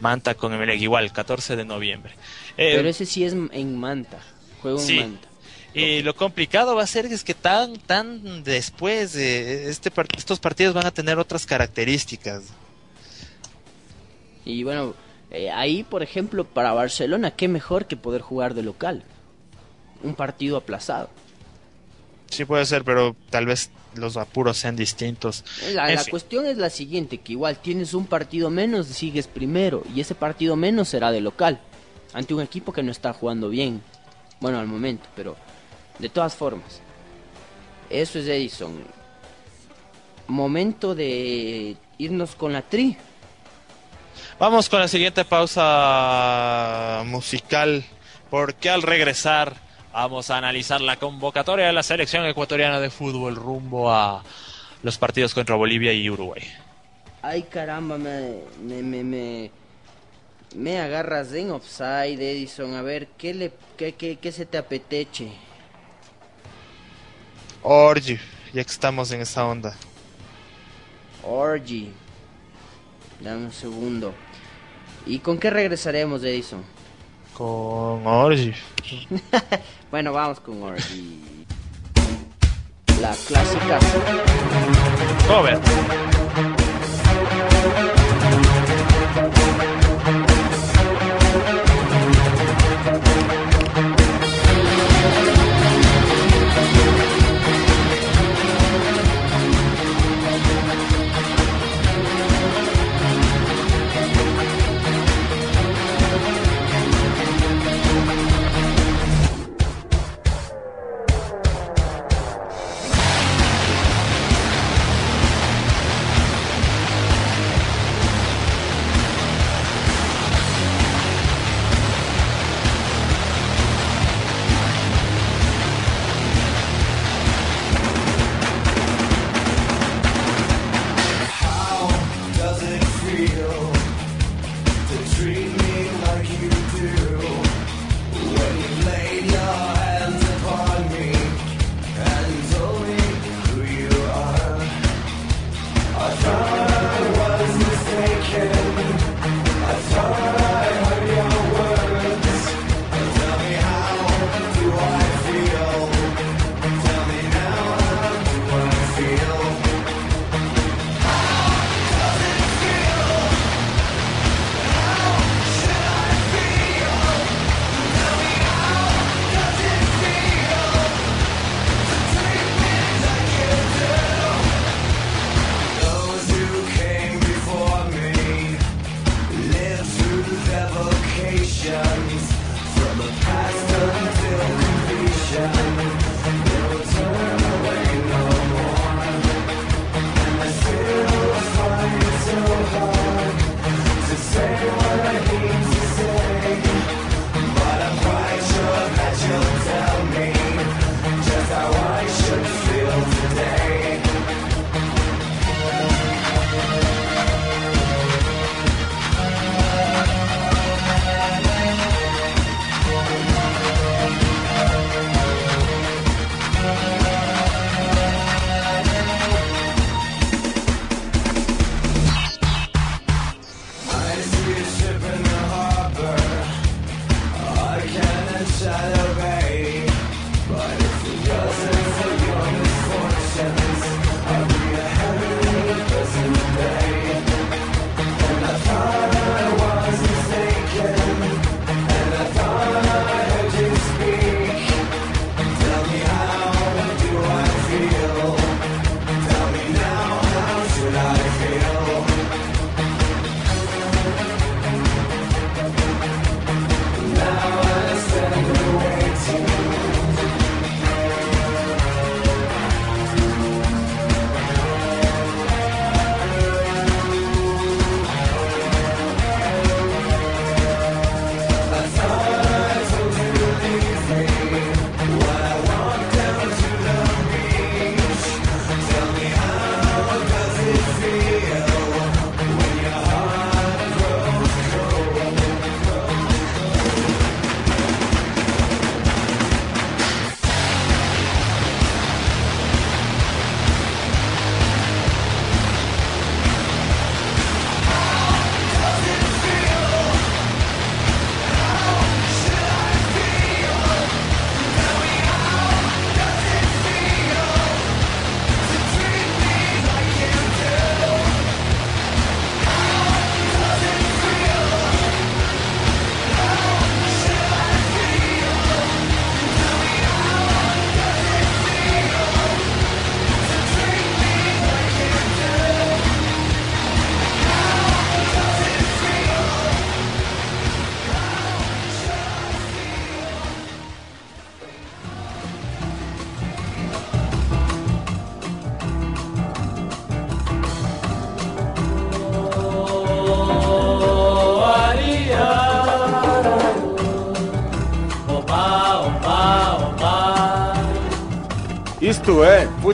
Manta con Emelec igual, 14 de noviembre. Eh, Pero ese sí es en Manta. Juego en Sí. Manta. Y lo complicado va a ser es que tan tan después de este estos partidos van a tener otras características. Y bueno, eh, ahí por ejemplo para Barcelona, qué mejor que poder jugar de local. Un partido aplazado. Sí puede ser, pero tal vez los apuros sean distintos. La, la cuestión es la siguiente, que igual tienes un partido menos, sigues primero, y ese partido menos será de local, ante un equipo que no está jugando bien. Bueno, al momento, pero de todas formas. Eso es Edison. Momento de irnos con la tri. Vamos con la siguiente pausa musical, porque al regresar Vamos a analizar la convocatoria de la selección ecuatoriana de fútbol rumbo a los partidos contra Bolivia y Uruguay. Ay caramba, me, me, me, me, me agarras en offside, Edison. A ver, ¿qué, le, qué, qué, qué se te apeteche? Orgy, ya que estamos en esa onda. Orgy. Dame un segundo. ¿Y con qué regresaremos, Edison? Con Orgy. bueno, vamos con Orgy. La clásica. Cover.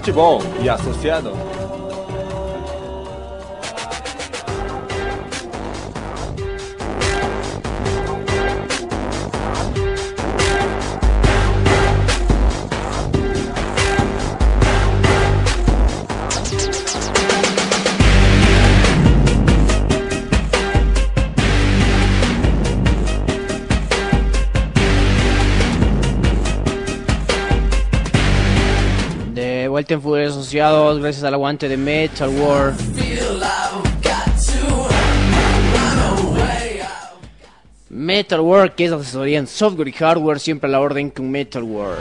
futebol e associado. Vuelta en Fútbol Asociados, gracias al aguante de Metal War. Metal War, que es asesoría en software y hardware, siempre a la orden con Metal War.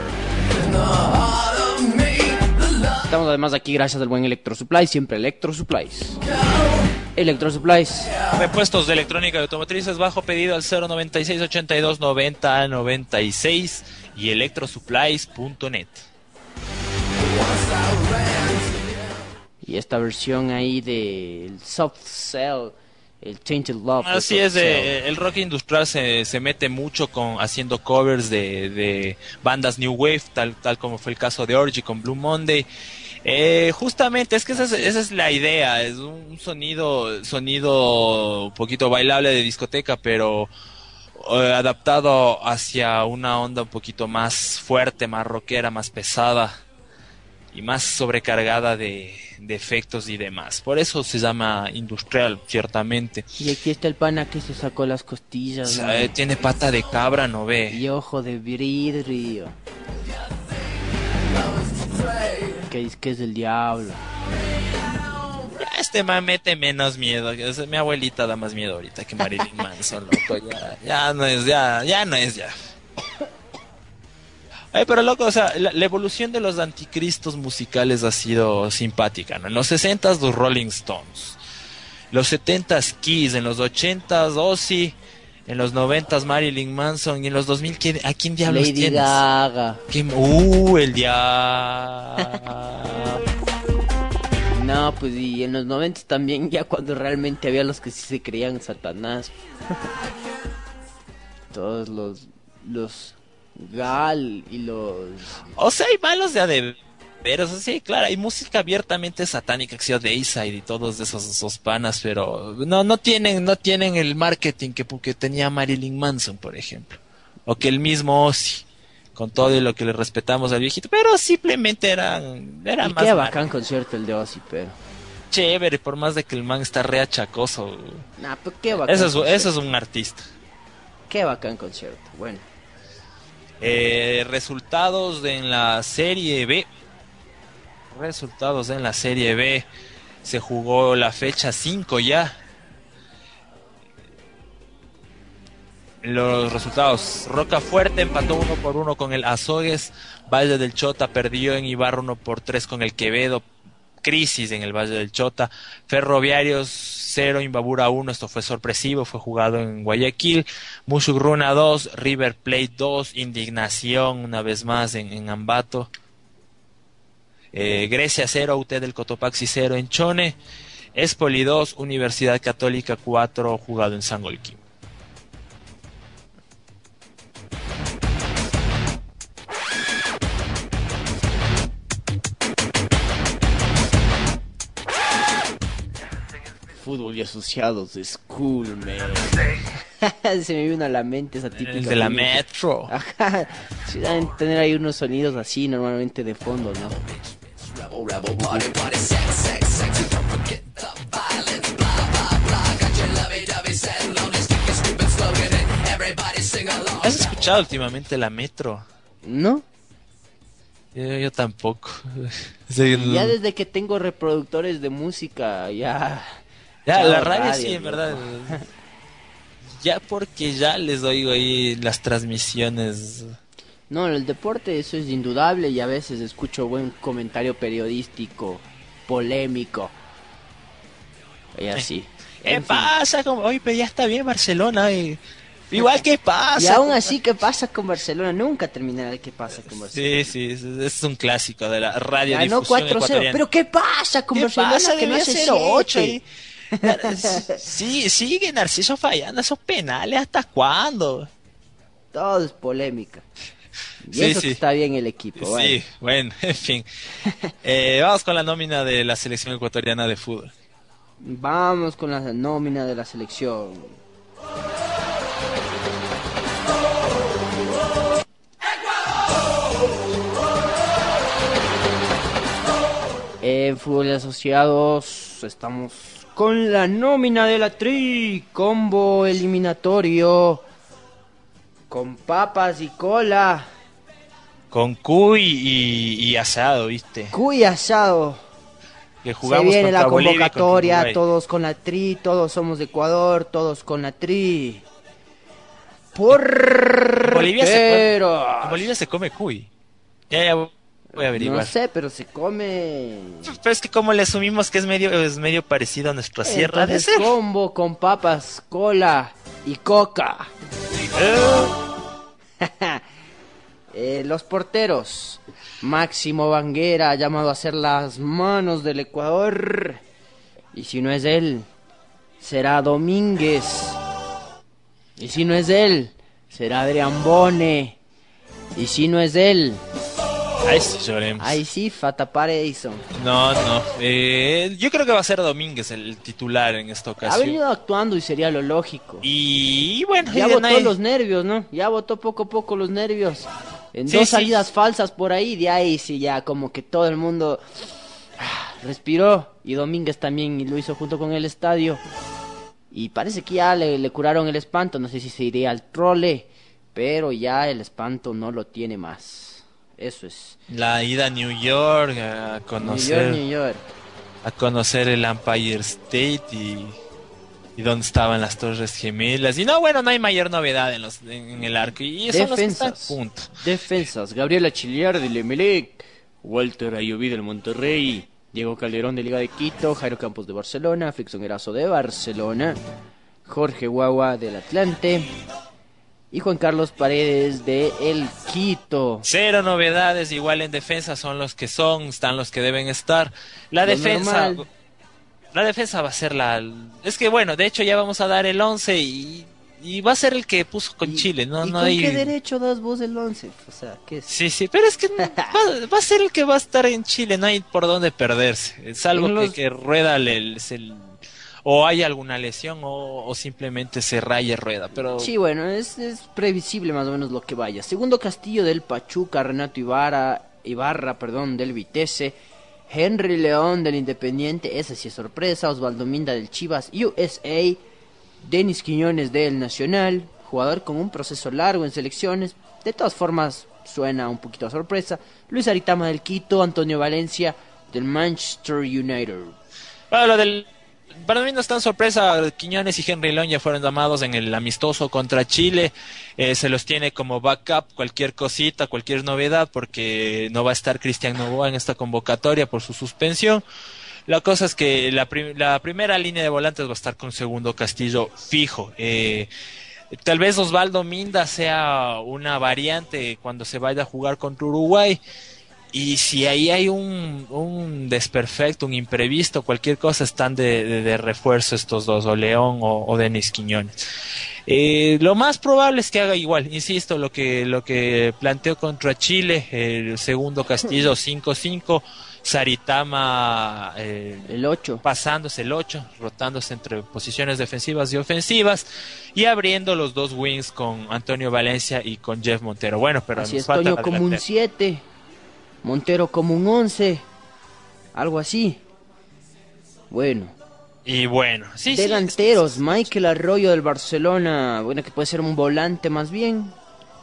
Estamos además aquí gracias al buen Electro Supply, siempre Electro Supplies. Electro Supplies. Repuestos de electrónica y automotrices bajo pedido al 096 82 90 96 y electrosupplies.net. Y esta versión ahí del Soft Cell, el Tainted Love. de Así es, eh, el rock industrial se, se mete mucho con haciendo covers de, de bandas New Wave, tal, tal como fue el caso de Orgy con Blue Monday. Eh, justamente, es que esa es, esa es la idea, es un sonido, sonido un poquito bailable de discoteca, pero eh, adaptado hacia una onda un poquito más fuerte, más rockera, más pesada y más sobrecargada de, de efectos y demás. Por eso se llama industrial, ciertamente. Y aquí está el pana que se sacó las costillas. tiene pata de cabra, no ve. Y ojo de vidrio. Que es que es del diablo. Este man mete menos miedo. mi abuelita da más miedo ahorita que Marilyn Manson, loco. Ya, ya no es, ya, ya no es, ya. Ay, pero loco, o sea, la, la evolución de los anticristos musicales ha sido simpática, ¿no? En los 60 los Rolling Stones, los 70s Kiss, en los 80s Ozzy, en los 90s Marilyn Manson y en los 2000 ¿quién- ¿a quién diablos Lady tienes? Gaga. ¿Quién? Uh, el diablo. No, pues y en los 90 también, ya cuando realmente había los que sí se creían Satanás. Todos los. Los. Gal y los. O sea, hay malos de a de veras, sí, claro, hay música abiertamente satánica que sea Dayside y todos esos, esos panas, pero no, no tienen, no tienen el marketing que, que tenía Marilyn Manson, por ejemplo. O que el mismo Ozzy, con todo y lo que le respetamos al viejito, pero simplemente eran, era Y más qué bacán concierto el de Ozzy, pero. chévere, por más de que el man está re achacoso. Nah, pero qué bacán. Eso es, eso es un artista. Qué bacán concierto. Bueno. Eh, resultados en la Serie B. Resultados en la Serie B. Se jugó la fecha 5 ya. Los resultados. Roca Fuerte empató uno por uno con el Azogues. Valle del Chota perdió en Ibarra uno por tres con el Quevedo. Crisis en el Valle del Chota. Ferroviarios 0, Imbabura 1. Esto fue sorpresivo. Fue jugado en Guayaquil. Mushugruna 2, River Plate 2, Indignación una vez más en, en Ambato. Eh, Grecia 0, UT del Cotopaxi 0 en Chone. Espoli 2, Universidad Católica 4, jugado en Sangolquí. Fútbol y asociados de School, man. Se me vino a la mente esa típica. El de la. Metro. Ajá. Sí, deben tener ahí unos sonidos así normalmente de fondo, ¿no? ¿Has escuchado últimamente la Metro? ¿No? Yo, yo tampoco. Sí, no. Ya desde que tengo reproductores de música, ya. Ya, la radio, radio, sí, en verdad. Ya porque ya les oigo ahí las transmisiones. No, el deporte, eso es indudable y a veces escucho buen comentario periodístico, polémico. Y así. ¿Qué En fin. pasa? Como, Oye, pero ya está bien Barcelona. eh. Igual, ¿qué pasa? Y aún así, ¿qué pasa con Barcelona? Nunca terminará el qué pasa con Barcelona. Sí, sí, es, un clásico de la radio Ganó 4-0. ¿Pero qué pasa con ¿Qué Barcelona pasa? que no hace ser 0-8? Sí, sigue Narciso fallando esos penales. ¿Hasta cuándo? Todo es polémica. Y Sí, eso sí. que está bien el equipo. bueno. Sí, bueno, en fin. Eh, vamos con la nómina de la selección ecuatoriana de fútbol. Vamos con la nómina de la selección. En Fútbol Asociados estamos con la nómina de la Tri, combo eliminatorio, con papas y cola. Con Cuy y, y Asado, ¿viste? Cuy asado. Que Se jugamos viene contra la convocatoria, todos con la tri, todos somos de Ecuador, todos con la tri. Por En Bolivia, se come, en Bolivia se come Cuy. Ya, ya voy a averiguar. no sé, pero se come. Pero es que como le asumimos que es medio, es medio parecido a nuestra sierra de ser. combo con papas, cola y coca. Eh, los porteros. Máximo Banguera, llamado a ser las manos del Ecuador. Y si no es él, será Domínguez. Y si no es él, será Adrián Bone. Y si no es él, Ay, sí, lloremos. ahí sí, Fatapare Edison. No, no. Eh, yo creo que va a ser Domínguez el titular en esta Ha ocasión. venido actuando y sería lo lógico. Y bueno, Ya botó nadie- los nervios, ¿no? Ya botó poco a poco los nervios. En Sí, dos sí. salidas falsas por ahí, de ahí sí ya como que todo el mundo ah, respiró. Y Domínguez también lo hizo junto con el estadio. Y parece que ya le, le curaron el espanto. No sé si se iría al trole. Pero ya el espanto no lo tiene más. Eso es. la ida a New York a New conocer, York, New York. a conocer el Empire State y, y dónde estaban las Torres Gemelas. Y no, bueno, no hay mayor novedad en, los, en, el arco. Y están Defensas. punto. Defensas. Gabriela Chiliar del Emelec. Walter Ayoví del Monterrey. Diego Calderón de Liga de Quito. Jairo Campos de Barcelona. Flixon Erazo de Barcelona. Jorge Guagua del Atlante. Y Juan Carlos Paredes de El Quito. Cero novedades, igual en defensa son los que son, están los que deben estar. La Lo defensa, normal. la defensa va a ser la, es que bueno, de hecho ya vamos a dar el 11 y, y va a ser el que puso con Y- Chile, no, ¿Y no con hay. qué derecho das vos el 11? O sea, ¿qué es? Sí, sí, pero es que va, va a ser el que va a estar en Chile, no hay por dónde perderse, salvo En que, los- que rueda el, el- el- o hay alguna lesión o, o simplemente se raye rueda, pero Sí, bueno, es, es previsible más o menos lo que vaya. Segundo Castillo del Pachuca, Renato Ibarra, Ibarra, perdón, del Vitesse, Henry León del Independiente, esa sí es sorpresa, Osvaldo Minda del Chivas, USA, Denis Quiñones del Nacional, jugador con un proceso largo en selecciones, de todas formas suena un poquito a sorpresa, Luis Aritama del Quito, Antonio Valencia del Manchester United. Bueno, lo del... Para mí no es tan sorpresa, Quiñones y Henry ya fueron llamados en el amistoso contra Chile, Eh, se los tiene como backup cualquier cosita, cualquier novedad, porque no va a estar Cristian Novoa en esta convocatoria por su suspensión. La cosa es que la, la primera línea de volantes va a estar con segundo Castillo fijo. Eh, tal vez Osvaldo Minda sea una variante cuando se vaya a jugar contra Uruguay. Y si ahí hay un, un desperfecto, un imprevisto, cualquier cosa, están de, de- de refuerzo estos dos, o León o, o Denis Quiñones. Eh, lo más probable es que haga igual, insisto, lo que, lo que planteó contra Chile, el segundo Castillo 5-5, Saritama eh, El 8. pasándose el 8, rotándose entre posiciones defensivas y ofensivas y abriendo los dos wings con Antonio Valencia y con Jeff Montero. Bueno, pero Así nos es, falta Toño como un delantera. 7, Montero como un 11, algo así. Bueno, Y bueno, sí, sí, delanteros, Michael Arroyo del Barcelona, bueno que puede ser un volante más bien,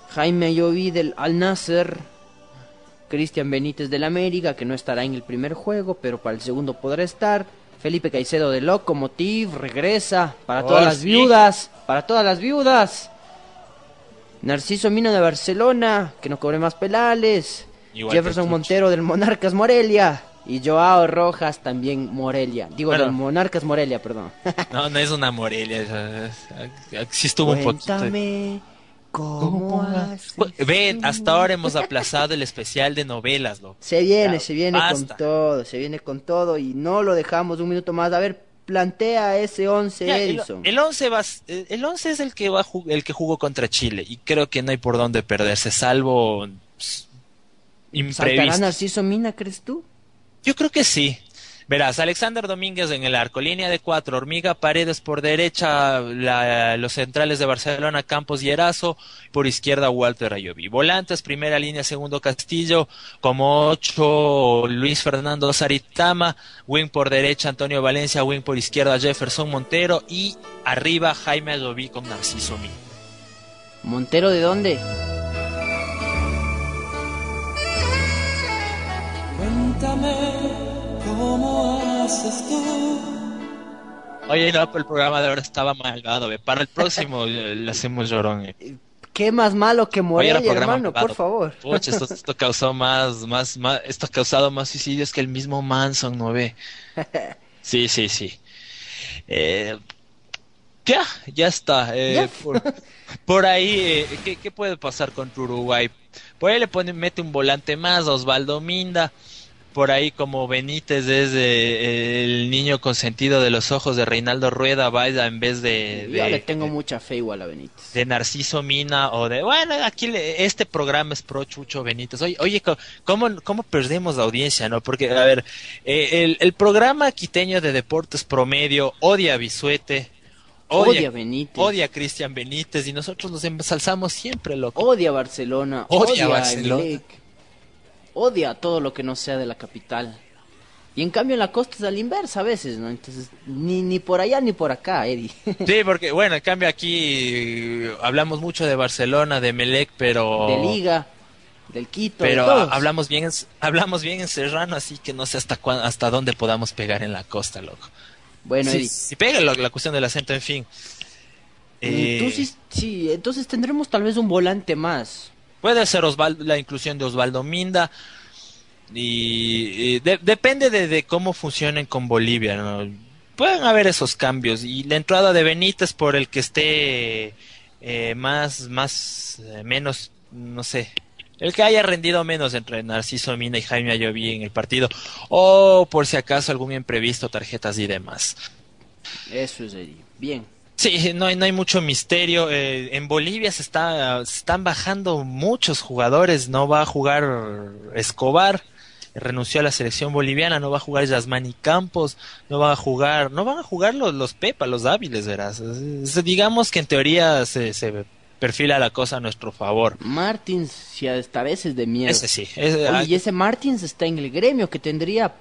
Jaime Ayoví del Al Nasser, Cristian Benítez del América, que no estará en el primer juego, pero para el segundo podrá estar, Felipe Caicedo del Locomotiv, regresa, para Oh, todas las sí. viudas, para todas las viudas. Narciso Mino de Barcelona, que no cobre más pelales. Igual Jefferson. Montero del Monarcas Morelia. Y Joao Rojas también Morelia. Digo, Bueno. del Monarcas Morelia, perdón. No, no es una Morelia. Sí estuvo un poquito. Cuéntame cómo haces. Ven, hasta ahora hemos aplazado el especial de novelas, loco. Se viene, Ya, se viene basta. con todo, se viene con todo y no lo dejamos un minuto más. A ver, plantea ese 11 Ya, el, Edison. el 11 va, el 11 es el que va el que jugó contra Chile y creo que no hay por dónde perderse salvo ¿Saltará imprevistos. Narciso Mina, crees tú? Yo creo que sí. Verás, Alexander Domínguez en el arco, línea de cuatro, Hormiga Paredes por derecha, la- los centrales de Barcelona, Campos y Erazo, por izquierda Walter Ayoví. Volantes, primera línea, segundo Castillo, como ocho Luis Fernando Saritama, wing por derecha Antonio Valencia, wing por izquierda Jefferson Montero y arriba Jaime Ayoví con Narciso Mí. ¿Montero de dónde? Cuéntame cómo haces tú. Oye, no, el programa de ahora estaba malvado, ve. Para el próximo eh, le hacemos llorón. eh. ¿Qué más malo que Oye, morir, era programa hermano? malvado. Por favor. Pucha, esto, esto causó más, más, más, esto ha causado más suicidios que el mismo Manson, ¿no ve? Sí, sí, sí. Eh, ya, ya está. eh, Ya. Por, por ahí, eh, ¿qué, qué puede pasar contra Uruguay? Por ahí le pone, mete un volante más, Osvaldo Minda. Por ahí como Benítez es eh, el niño consentido de los ojos de Reinaldo Rueda, vaya en vez de, Yo de- le tengo mucha fe igual a Benítez. de Narciso Mina o de bueno aquí le- este programa es pro Chucho Benítez oye oye cómo cómo perdemos la audiencia no porque a ver eh, el, el programa quiteño de deportes promedio odia a Bisuete Odia Benítez. odia a Cristian Benítez y nosotros nos ensalzamos siempre loco Odia Barcelona. Odia Odia, Barcelona. Emelec. Odia todo lo que no sea de la capital. Y en cambio en la costa es a la inversa a veces, ¿no? Entonces, ni, ni por allá ni por acá, Eddie. sí porque bueno en cambio aquí eh, hablamos mucho de Barcelona de Melec pero de Liga, del Quito, pero hablamos bien en- hablamos bien en Serrano así que no sé hasta cuán- hasta dónde podamos pegar en la costa loco Bueno, Sí, Eddie. sí pega la, la cuestión del acento, en fin. Eh, Tú sí, sí, entonces tendremos tal vez un volante más. Puede ser la inclusión de Osvaldo Minda. Y, de- depende de, de cómo funcionen con Bolivia. Pueden haber esos cambios. Y la entrada de Benítez por el que esté eh, más, más, eh, menos, no sé. El que haya rendido menos entre Narciso Mina y Jaime Ayoví en el partido. O por si acaso algún imprevisto, tarjetas y demás. Eso es. Bien. Sí, no hay, no hay mucho misterio. Eh, en Bolivia se, está, se están bajando muchos jugadores. No va a jugar Escobar, renunció a la selección boliviana. No va a jugar Yasmani Campos. No va a jugar, no van a jugar los, los Pepa, los Dáviles, verás. Es- digamos que en teoría se, se perfila la cosa a nuestro favor. Martins, si hasta a veces de miedo. Ese sí. ese- Oye, y ese Martins está en el gremio que tendría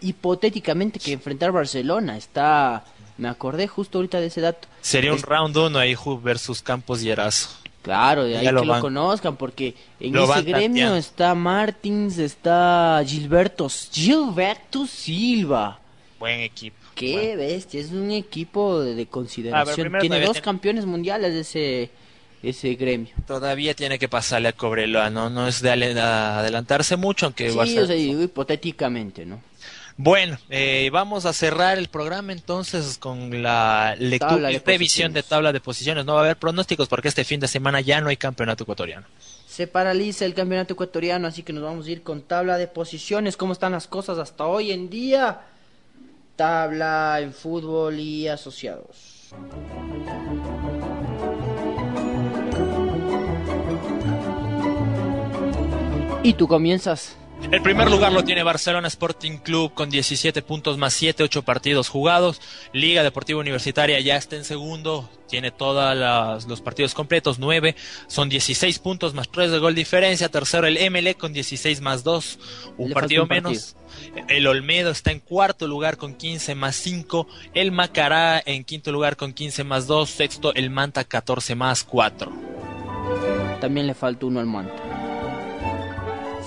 hipotéticamente que enfrentar Barcelona. Está, me acordé justo ahorita de ese dato. sería un round uno ahí Ju- versus Campos y Erazo. Claro, de ahí Ya que lo conozcan, porque en lo ese gremio tanteando. está Martins, está Gilberto, Gilberto Silva. Buen equipo. Qué bestia, es un equipo de, de consideración. primero Tiene dos ten- campeones mundiales de ese, ese gremio. Todavía tiene que pasarle a Cobreloa, no, no es de a- adelantarse mucho, aunque Sí, Barcelona- o sea, digo hipotéticamente, ¿no? Bueno, eh, vamos a cerrar el programa entonces con la lectura de revisión de tabla de posiciones. No va a haber pronósticos porque este fin de semana ya no hay campeonato ecuatoriano. Se paraliza el campeonato ecuatoriano, así que nos vamos a ir con tabla de posiciones. ¿Cómo están las cosas hasta hoy en día? Tabla en fútbol y asociados. Y tú comienzas. El primer lugar lo tiene Barcelona Sporting Club con 17 puntos más 7, 8 partidos jugados. Liga Deportiva Universitaria ya está en segundo, tiene todos los partidos completos, 9. Son 16 puntos más 3 de gol diferencia. Tercero el MLE con 16 más 2, un Le partido un partido. menos. El Olmedo está en cuarto lugar con 15 más 5. El Macará en quinto lugar con 15 más 2. Sexto el Manta 14 más 4. También le falta uno al Manta.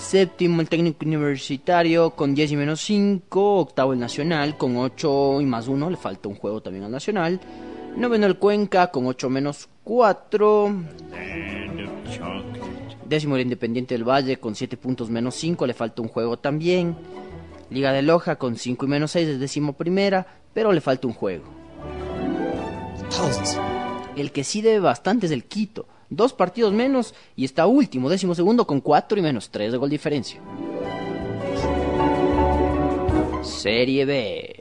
Séptimo el técnico universitario con 10 y menos 5. Octavo el Nacional con 8 y más 1. Le falta un juego también al Nacional. Noveno el Cuenca con 8 menos 4. Land of chocolate. Décimo el Independiente del Valle con 7 puntos menos 5. Le falta un juego también. Liga de Loja con 5 y menos 6 es décimo primera. Pero le falta un juego. El que sí debe bastante es el Quito. Dos partidos menos y está último, décimo segundo con cuatro y menos tres de gol diferencia. Serie B.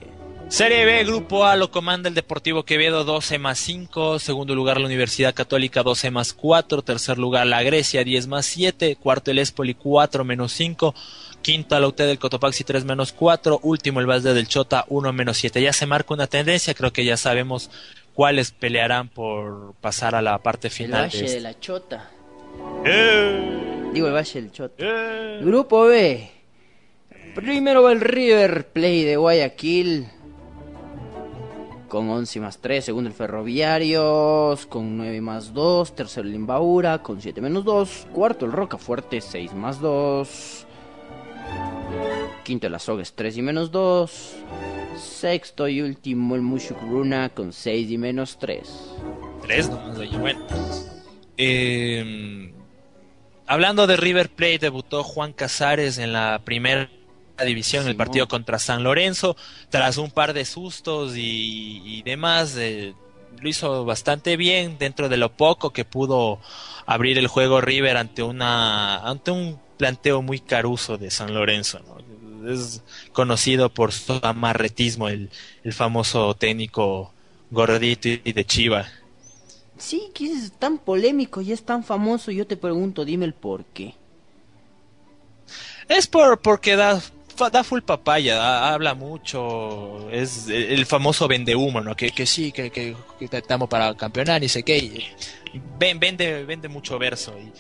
Serie B, Grupo A lo comanda el Deportivo Quevedo 12 más 5, segundo lugar la Universidad Católica 12 más 4, tercer lugar la Grecia 10 más 7, cuarto el Espoli 4 menos 5, quinto la UT del Cotopaxi 3 menos 4, último el Valle del Chota 1 menos 7. Ya se marca una tendencia, creo que ya sabemos cuáles pelearán por pasar a la parte El final. Valle de de este. la Chota. ¡Eh! Digo el Valle del Chota. ¡Eh! Grupo B. Primero va el River Play de Guayaquil. Con 11 más 3. Segundo el Ferroviarios. Con 9 más 2. Tercero el Imbaura. Con 7 menos 2. Cuarto el Rocafuerte. 6 más 2. Quinto el Azogues 3 y menos 2. Sexto y último el Mushukruna con 6 y menos 3. Tres nomás ahí, bueno. Eh, hablando de River Plate, debutó Juan Casares en la primera división, el Simón. partido contra San Lorenzo, tras un par de sustos y, y demás. eh, lo hizo bastante bien dentro de lo poco que pudo abrir el juego River ante una ante un planteo muy caruso de San Lorenzo. ¿no? Es conocido por su amarretismo, el, el famoso técnico gordito y de Chiva. Sí, que es tan polémico y es tan famoso. Yo te pregunto, dime el por qué. Es por porque da, da full papaya, da- habla mucho, es el famoso vende humo, ¿no? Que, que sí, que, que, que estamos para campeonar y sé qué. y- y ven- vende, vende mucho verso y,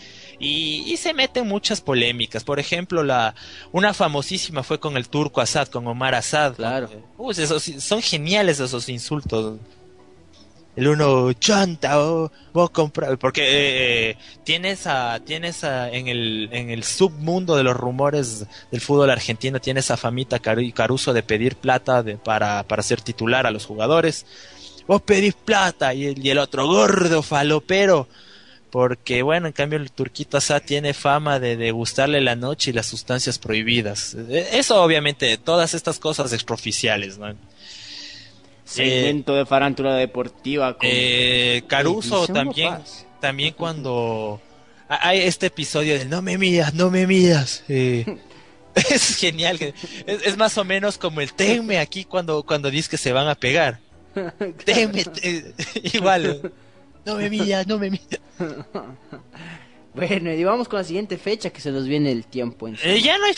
y, y se mete en muchas polémicas. Por ejemplo, la una famosísima fue con el turco Assad, con Omar Assad. Claro. Uy, esos, son geniales esos insultos. El uno, chanta, oh, vos comprar, porque eh, eh, tienes a, tienes a, en el, en el submundo de los rumores del fútbol argentino, tienes a Famita Caru- Caruso de pedir plata de, para, para ser titular a los jugadores. Vos pedís plata y el, y el otro gordo falopero. Porque bueno, en cambio el turquito Assad tiene fama de, de gustarle la noche y las sustancias prohibidas. Eh, Eso obviamente, todas estas cosas extraoficiales, ¿no? Segmento de farándula deportiva. Con... Eh, Caruso también, Paz. también cuando ha- hay este episodio del no me midas, no me midas. eh, es genial, es, es más o menos como el tenme aquí cuando, cuando dices que se van a pegar. Tenme, te- igual. No me midas, no me midas. Bueno, y vamos con la siguiente fecha que se nos viene el tiempo. En Eh, ya no hay...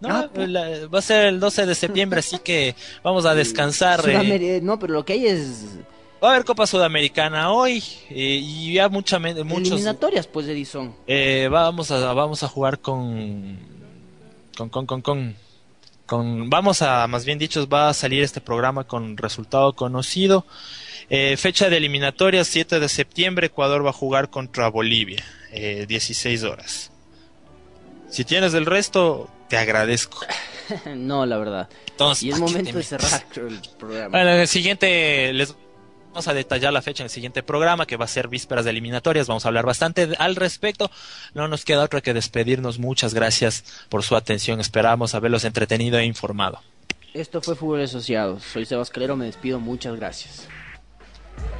No, Ah, pues. la- va a ser el 12 de septiembre, así que vamos a descansar. eh. No, pero lo que hay es Va a haber Copa Sudamericana hoy eh, y ya mucha, muchos... eliminatorias, pues, Edison. Eh, vamos a vamos a jugar con con con con con con- vamos a más bien dicho va a salir este programa con resultado conocido Eh, fecha de eliminatoria 7 de septiembre Ecuador va a jugar contra Bolivia eh, 16 horas si tienes el resto te agradezco no, la verdad. Entonces, Y es ¿pa' qué momento de cerrar el programa. Bueno, en el siguiente les vamos a detallar la fecha en el siguiente programa que va a ser vísperas de eliminatorias. Vamos a hablar bastante al respecto. No nos queda otra que despedirnos. Muchas gracias por su atención. Esperamos haberlos entretenido e informado. Esto fue Fútbol Asociados. Soy Sebas Calero, me despido. Muchas gracias.